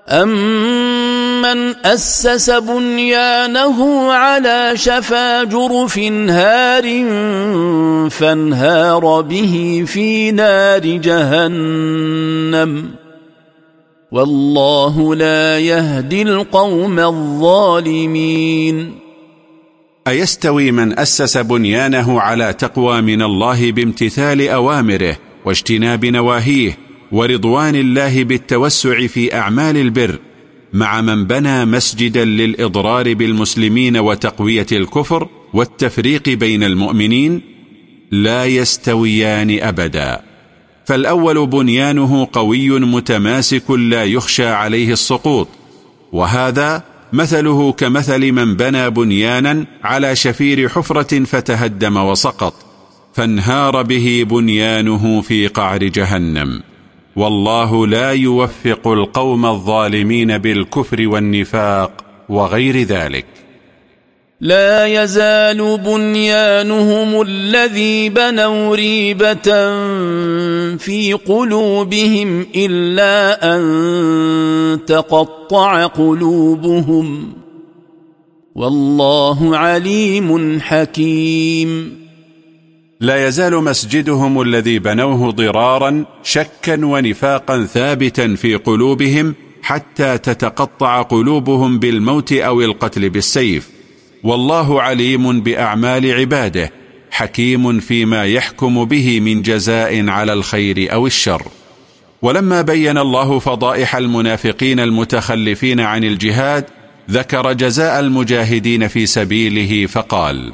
أمن أسس بنيانه على شفا جرف هار فانهار به في نار جهنم؟ والله لا يهدي القوم الظالمين. أيستوي من أسس بنيانه على تقوى من الله بامتثال أوامره واجتناب نواهيه ورضوان الله بالتوسع في أعمال البر مع من بنى مسجدا للإضرار بالمسلمين وتقوية الكفر والتفريق بين المؤمنين لا يستويان أبدا. فالأول بنيانه قوي متماسك لا يخشى عليه السقوط وهذا مثله كمثل من بنى بنيانا على شفير حفرة فتهدم وسقط فانهار به بنيانه في قعر جهنم. والله لا يوفق القوم الظالمين بالكفر والنفاق وغير ذلك. لا يزال بنيانهم الذي بنوا ريبة في قلوبهم إلا أن تقطع قلوبهم. والله عليم حكيم. لا يزال مسجدهم الذي بنوه ضرارا شكا ونفاقا ثابتا في قلوبهم حتى تتقطع قلوبهم بالموت أو القتل بالسيف. والله عليم بأعمال عباده حكيم فيما يحكم به من جزاء على الخير أو الشر. ولما بين الله فضائح المنافقين المتخلفين عن الجهاد ذكر جزاء المجاهدين في سبيله فقال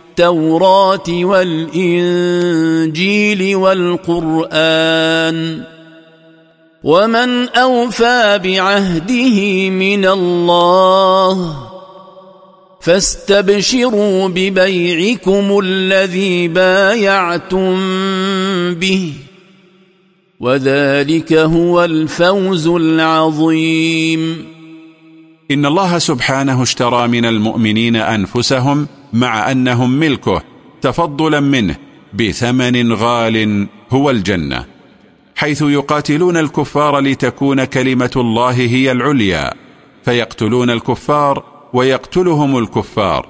التوراة والإنجيل والقرآن ومن أوفى بعهده من الله فاستبشروا ببيعكم الذي بايعتم به وذلك هو الفوز العظيم. إن الله سبحانه اشترى من المؤمنين أنفسهم مع أنهم ملكه تفضلا منه بثمن غال هو الجنة. حيث يقاتلون الكفار لتكون كلمة الله هي العليا فيقتلون الكفار ويقتلهم الكفار.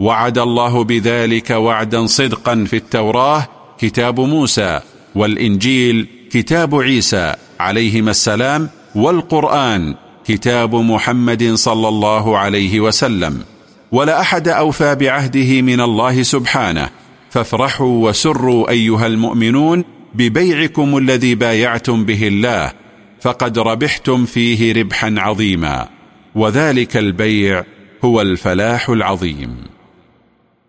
وعد الله بذلك وعدا صدقا في التوراة كتاب موسى والإنجيل كتاب عيسى عليهما السلام والقرآن كتاب محمد صلى الله عليه وسلم. ولا أحد أوفى بعهده من الله سبحانه. فافرحوا وسروا أيها المؤمنون ببيعكم الذي بايعتم به الله فقد ربحتم فيه ربحا عظيما. وذلك البيع هو الفلاح العظيم.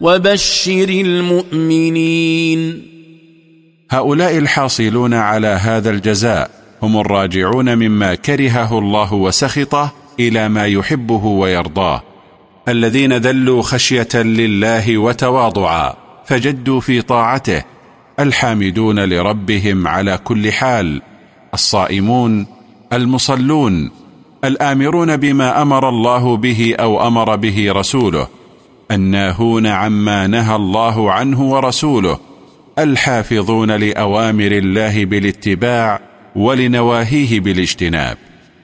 وبشر المؤمنين. هؤلاء الحاصلون على هذا الجزاء هم الراجعون مما كرهه الله وسخطه إلى ما يحبه ويرضاه. الذين ذلوا خشية لله وتواضعا فجدوا في طاعته الحامدون لربهم على كل حال الصائمون المصلون الآمرون بما أمر الله به أو أمر به رسوله. الناهون عما نهى الله عنه ورسوله الحافظون لأوامر الله بالاتباع ولنواهيه بالاجتناب.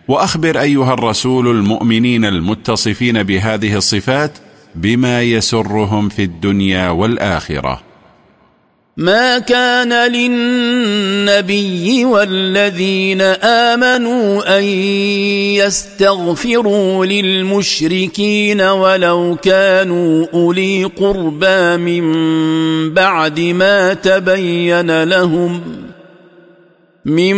وأخبر أيها الرسول المؤمنين المتصفين بهذه الصفات بما يسرهم في الدنيا والآخرة. ما كان للنبي والذين آمنوا أن يستغفروا للمشركين ولو كانوا أولي قربى من بعد ما تبين لهم من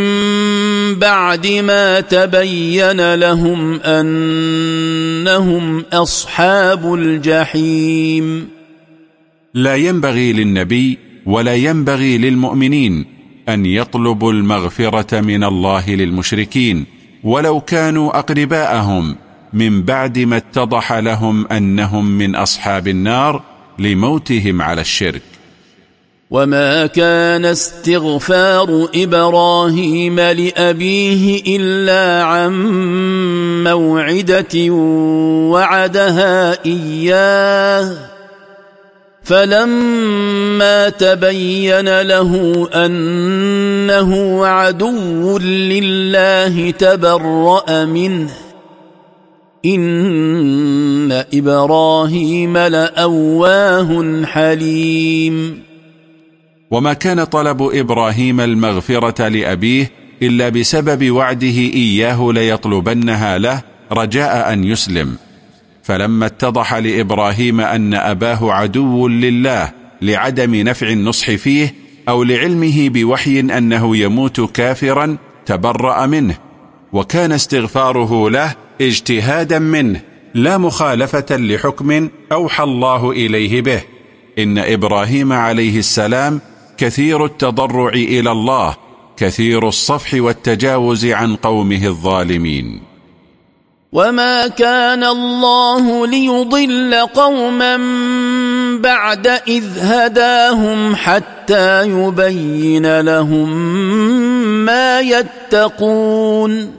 بعد ما تبين لهم أنهم أصحاب الجحيم. لا ينبغي للنبي ولا ينبغي للمؤمنين أن يطلبوا المغفرة من الله للمشركين ولو كانوا أقرباءهم من بعد ما اتضح لهم أنهم من أصحاب النار لموتهم على الشرك. وما كان استغفار إبراهيم لأبيه إلا عن موعدة وعدها إياه. فلما تبين له أنه عدو لله تبرأ منه. إن إبراهيم لأواه حليم. وما كان طلب إبراهيم المغفرة لأبيه إلا بسبب وعده إياه ليطلبنها له رجاء أن يسلم. فلما اتضح لإبراهيم أن أباه عدو لله لعدم نفع النصح فيه أو لعلمه بوحي أنه يموت كافرا تبرأ منه وكان استغفاره له اجتهادا منه لا مخالفة لحكم أوحى الله إليه به. إن إبراهيم عليه السلام كثير التضرع إلى الله كثير الصفح والتجاوز عن قومه الظالمين. وما كان الله ليضل قوما بعد اذ هداهم حتى يبين لهم ما يتقون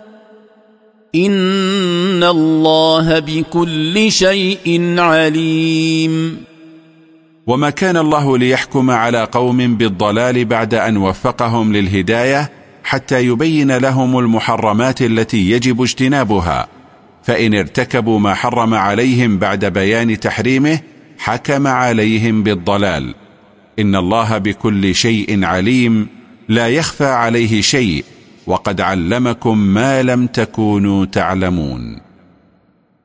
ان الله بكل شيء عليم وما كان الله ليحكم على قوم بالضلال بعد ان وفقهم للهدايه حتى يبين لهم المحرمات التي يجب اجتنابها فإن ارتكبوا ما حرم عليهم بعد بيان تحريمه حكم عليهم بالضلال. إن الله بكل شيء عليم لا يخفى عليه شيء وقد علمكم ما لم تكونوا تعلمون.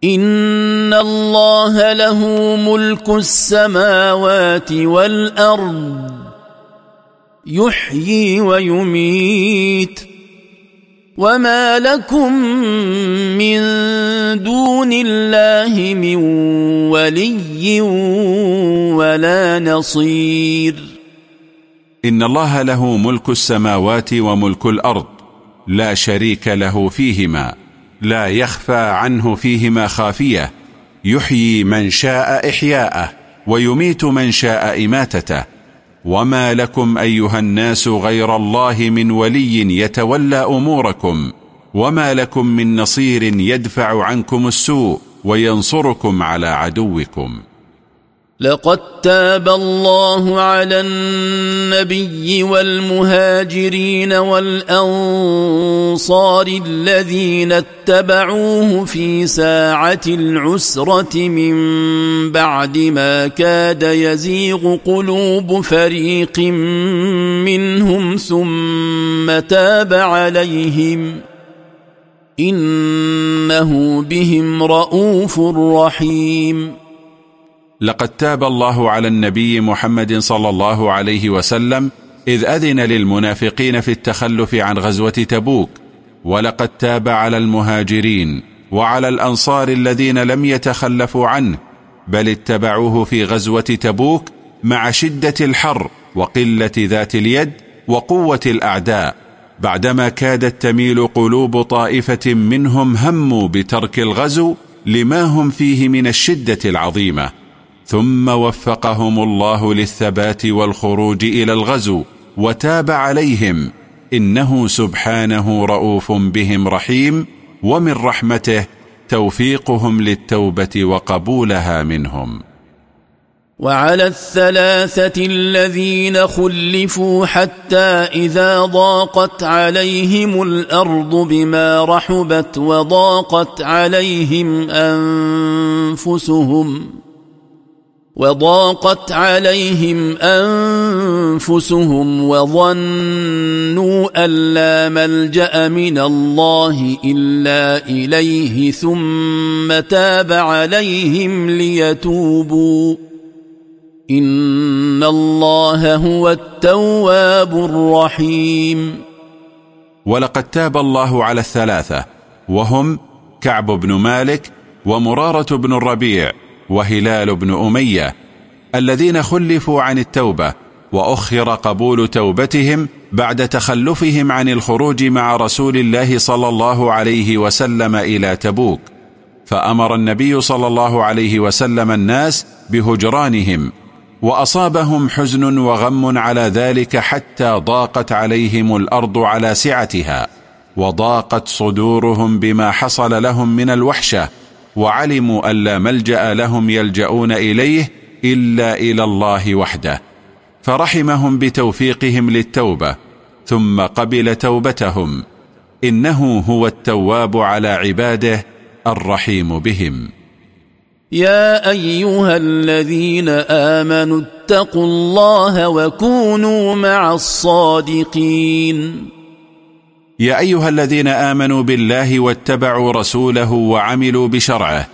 إن الله له ملك السماوات والأرض يحيي ويميت. وما لكم من دون الله من ولي ولا نصير إن الله له ملك السماوات وملك الأرض لا شريك له فيهما لا يخفى عنه فيهما خافية يحيي من شاء إحياءه ويميت من شاء إماتته. وما لكم أيها الناس غير الله من ولي يتولى أموركم وما لكم من نصير يدفع عنكم السوء وينصركم على عدوكم لقد تاب الله على النبي والمهاجرين والأنصار الذين اتبعوه في ساعة العسرة من بعد ما كاد يزيغ قلوب فريق منهم ثم تاب عليهم إنه بهم رءوف رحيم لقد تاب الله على النبي محمد صلى الله عليه وسلم إذ أذن للمنافقين في التخلف عن غزوة تبوك ولقد تاب على المهاجرين وعلى الأنصار الذين لم يتخلفوا عنه بل اتبعوه في غزوة تبوك مع شدة الحر وقلة ذات اليد وقوة الأعداء بعدما كادت تميل قلوب طائفة منهم هموا بترك الغزو لما هم فيه من الشدة العظيمة. ثم وفقهم الله للثبات والخروج إلى الغزو وتاب عليهم. إنه سبحانه رؤوف بهم رحيم ومن رحمته توفيقهم للتوبة وقبولها منهم. وعلى الثلاثة الذين خلفوا حتى إذا ضاقت عليهم الأرض بما رحبت وضاقت عليهم أنفسهم وضاقت عليهم أنفسهم وظنوا أن لا ملجأ من الله إلا إليه ثم تاب عليهم ليتوبوا. إن الله هو التواب الرحيم. ولقد تاب الله على الثلاثة وهم كعب بن مالك ومرارة بن الربيع. وهلال بن أمية الذين خلفوا عن التوبة وأخر قبول توبتهم بعد تخلفهم عن الخروج مع رسول الله صلى الله عليه وسلم إلى تبوك فأمر النبي صلى الله عليه وسلم الناس بهجرانهم وأصابهم حزن وغم على ذلك حتى ضاقت عليهم الأرض على سعتها وضاقت صدورهم بما حصل لهم من الوحشة وعلموا أن لا ملجأ لهم يلجؤون إليه إلا إلى الله وحده. فرحمهم بتوفيقهم للتوبة ثم قبل توبتهم. إنه هو التواب على عباده الرحيم بهم. يا أيها الذين آمنوا اتقوا الله وكونوا مع الصادقين. يا أيها الذين آمنوا بالله واتبعوا رسوله وعملوا بشرعه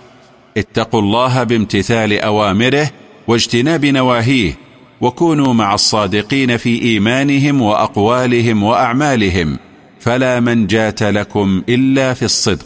اتقوا الله بامتثال أوامره واجتناب نواهيه وكونوا مع الصادقين في إيمانهم وأقوالهم وأعمالهم فلا منجاة لكم إلا في الصدق.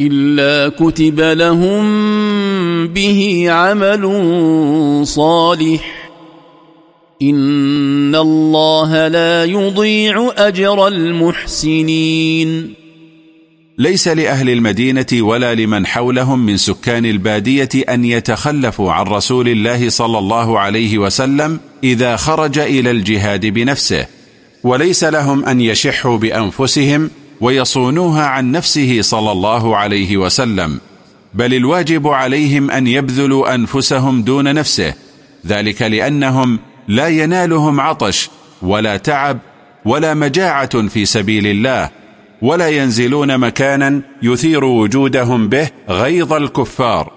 إلا كتب لهم به عمل صالح. إن الله لا يضيع أجر المحسنين. ليس لأهل المدينة ولا لمن حولهم من سكان البادية أن يتخلفوا عن رسول الله صلى الله عليه وسلم إذا خرج إلى الجهاد بنفسه وليس لهم أن يشحوا بأنفسهم ويصونوها عن نفسه صلى الله عليه وسلم بل الواجب عليهم أن يبذلوا أنفسهم دون نفسه ذلك لأنهم لا ينالهم عطش ولا تعب ولا مجاعة في سبيل الله ولا ينزلون مكانا يثير وجودهم به غيظ الكفار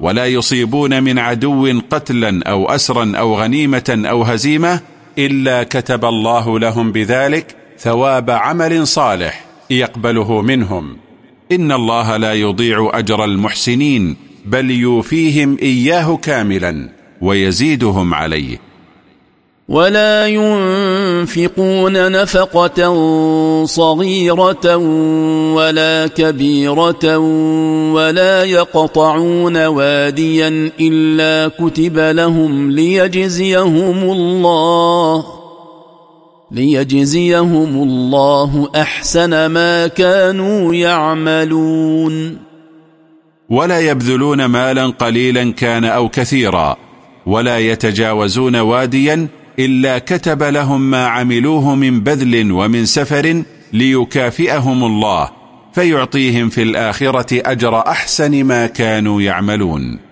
ولا يصيبون من عدو قتلا أو أسرا أو غنيمة أو هزيمة إلا كتب الله لهم بذلك ثواب عمل صالح. يقبله منهم. إن الله لا يضيع أجر المحسنين بل يوفيهم إياه كاملا ويزيدهم عليه. ولا ينفقون نفقة صغيرة ولا كبيرة ولا يقطعون واديا إلا كتب لهم ليجزيهم الله ليجزيهم الله أحسن ما كانوا يعملون. ولا يبذلون مالا قليلا كان أو كثيرا ولا يتجاوزون واديا إلا كتب لهم ما عملوه من بذل ومن سفر ليكافئهم الله فيعطيهم في الآخرة أجر أحسن ما كانوا يعملون.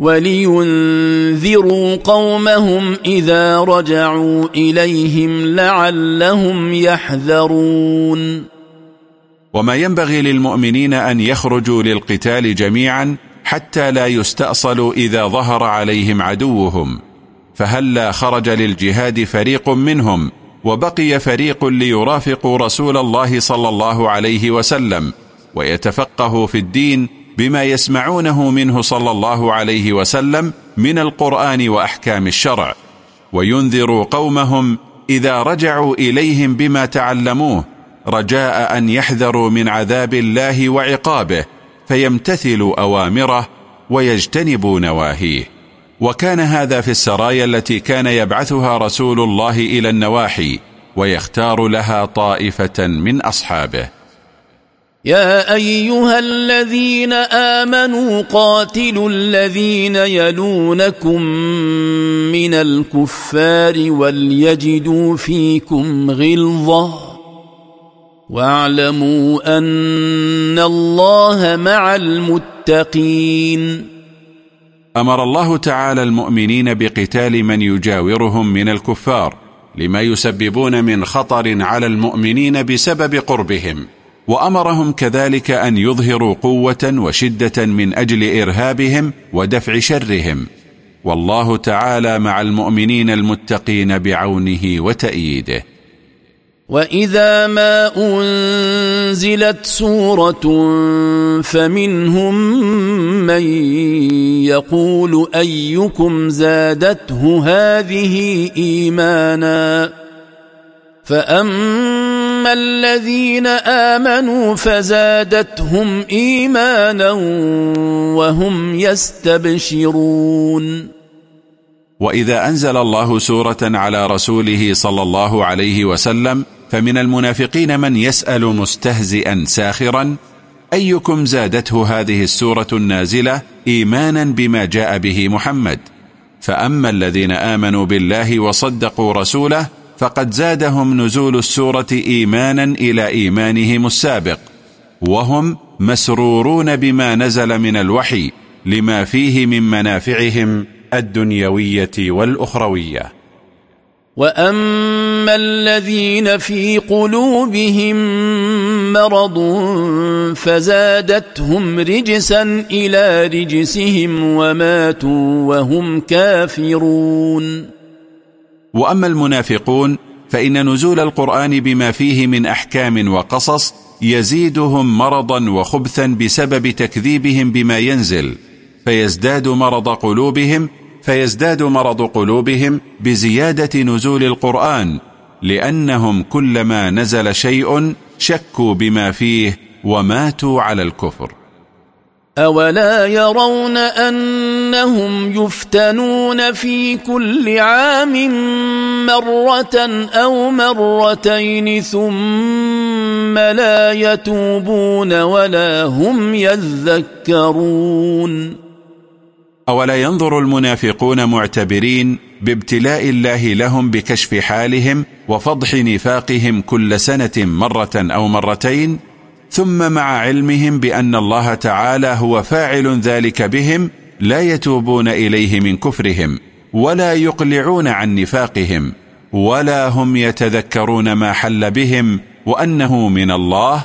ولينذروا قومهم إذا رجعوا إليهم لعلهم يحذرون. وما ينبغي للمؤمنين أن يخرجوا للقتال جميعا حتى لا يستأصلوا إذا ظهر عليهم عدوهم فهلا خرج للجهاد فريق منهم وبقي فريق ليرافقوا رسول الله صلى الله عليه وسلم ويتفقهوا في الدين بما يسمعونه منه صلى الله عليه وسلم من القرآن وأحكام الشرع وينذروا قومهم إذا رجعوا إليهم بما تعلموه رجاء أن يحذروا من عذاب الله وعقابه فيمتثلوا أوامره ويجتنبوا نواهيه. وكان هذا في السرايا التي كان يبعثها رسول الله إلى النواحي ويختار لها طائفة من أصحابه. يا أيها الذين آمنوا قاتلوا الذين يلونكم من الكفار وليجدوا فيكم غلظة واعلموا أن الله مع المتقين. أمر الله تعالى المؤمنين بقتال من يجاورهم من الكفار لما يسببون من خطر على المؤمنين بسبب قربهم. وأمرهم كذلك أن يظهروا قوة وشدة من أجل إرهابهم ودفع شرهم. والله تعالى مع المؤمنين المتقين بعونه وتأييده. وإذا ما أنزلت سورة فمنهم من يقول أيكم زادته هذه إيمانا؟ فاما الذين امنوا فزادتهم ايمانا وهم يستبشرون واذا انزل الله سوره على رسوله صلى الله عليه وسلم فمن المنافقين من يسأل مستهزئا ساخرا؟ أيكم زادته هذه السورة النازلة إيمانا بما جاء به محمد؟ فأما الذين آمنوا بالله وصدقوا رسوله فقد زادهم نزول السورة إيمانا إلى إيمانهم السابق وهم مسرورون بما نزل من الوحي لما فيه من منافعهم الدنيوية والأخروية. وأما الذين في قلوبهم مرض فزادتهم رجسا إلى رجسهم وماتوا وهم كافرون. وأما المنافقون فإن نزول القرآن بما فيه من أحكام وقصص يزيدهم مرضا وخبثا بسبب تكذيبهم بما ينزل فيزداد مرض قلوبهم فيزداد مرض قلوبهم بزيادة نزول القرآن لأنهم كلما نزل شيء شكوا بما فيه وماتوا على الكفر. أولا يرون أنهم يفتنون في كل عام مرة أو مرتين ثم لا يتوبون ولا هم يذكرون أولا ينظر المنافقون معتبرين بابتلاء الله لهم بكشف حالهم وفضح نفاقهم كل سنة مرة أو مرتين ثم مع علمهم بأن الله تعالى هو فاعل ذلك بهم لا يتوبون إليه من كفرهم ولا يقلعون عن نفاقهم ولا هم يتذكرون ما حل بهم وأنه من الله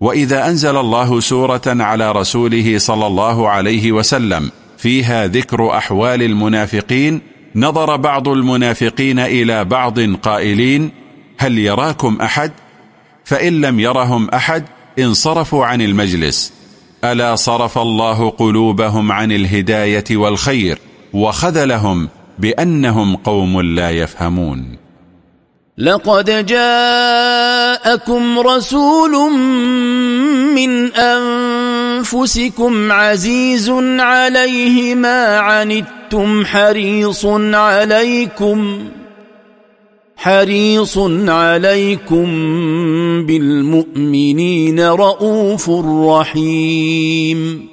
وإذا أنزل الله سورة على رسوله صلى الله عليه وسلم فيها ذكر أحوال المنافقين نظر بعض المنافقين إلى بعض قائلين هل يراكم أحد؟ فإن لم يرهم أحد انصرفوا عن المجلس ألا صرف الله قلوبهم عن الهداية والخير وخذلهم بأنهم قوم لا يفهمون لقد جاءكم رسول من أنفسكم عزيز عليه ما عنتم حريص عليكم حريص عليكم بالمؤمنين رؤوف رحيم.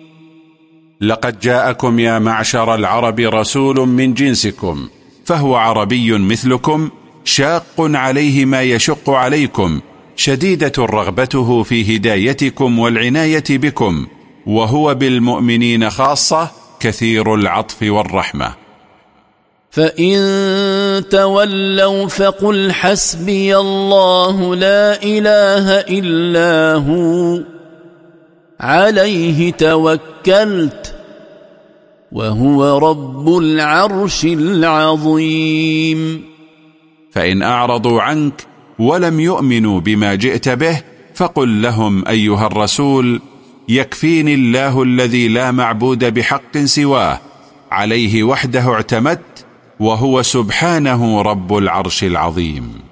لقد جاءكم يا معشر العرب رسول من جنسكم فهو عربي مثلكم شاق عليه ما يشق عليكم شديدة رغبته في هدايتكم والعناية بكم وهو بالمؤمنين خاصة كثير العطف والرحمة. فإن تولوا فقل حسبي الله لا إله إلا هو عليه توكلت وهو رب العرش العظيم. فإن أعرضوا عنك ولم يؤمنوا بما جئت به فقل لهم أيها الرسول يكفيني الله الذي لا معبود بحق سواه عليه وحده اعتمدت وهو سبحانه رب العرش العظيم.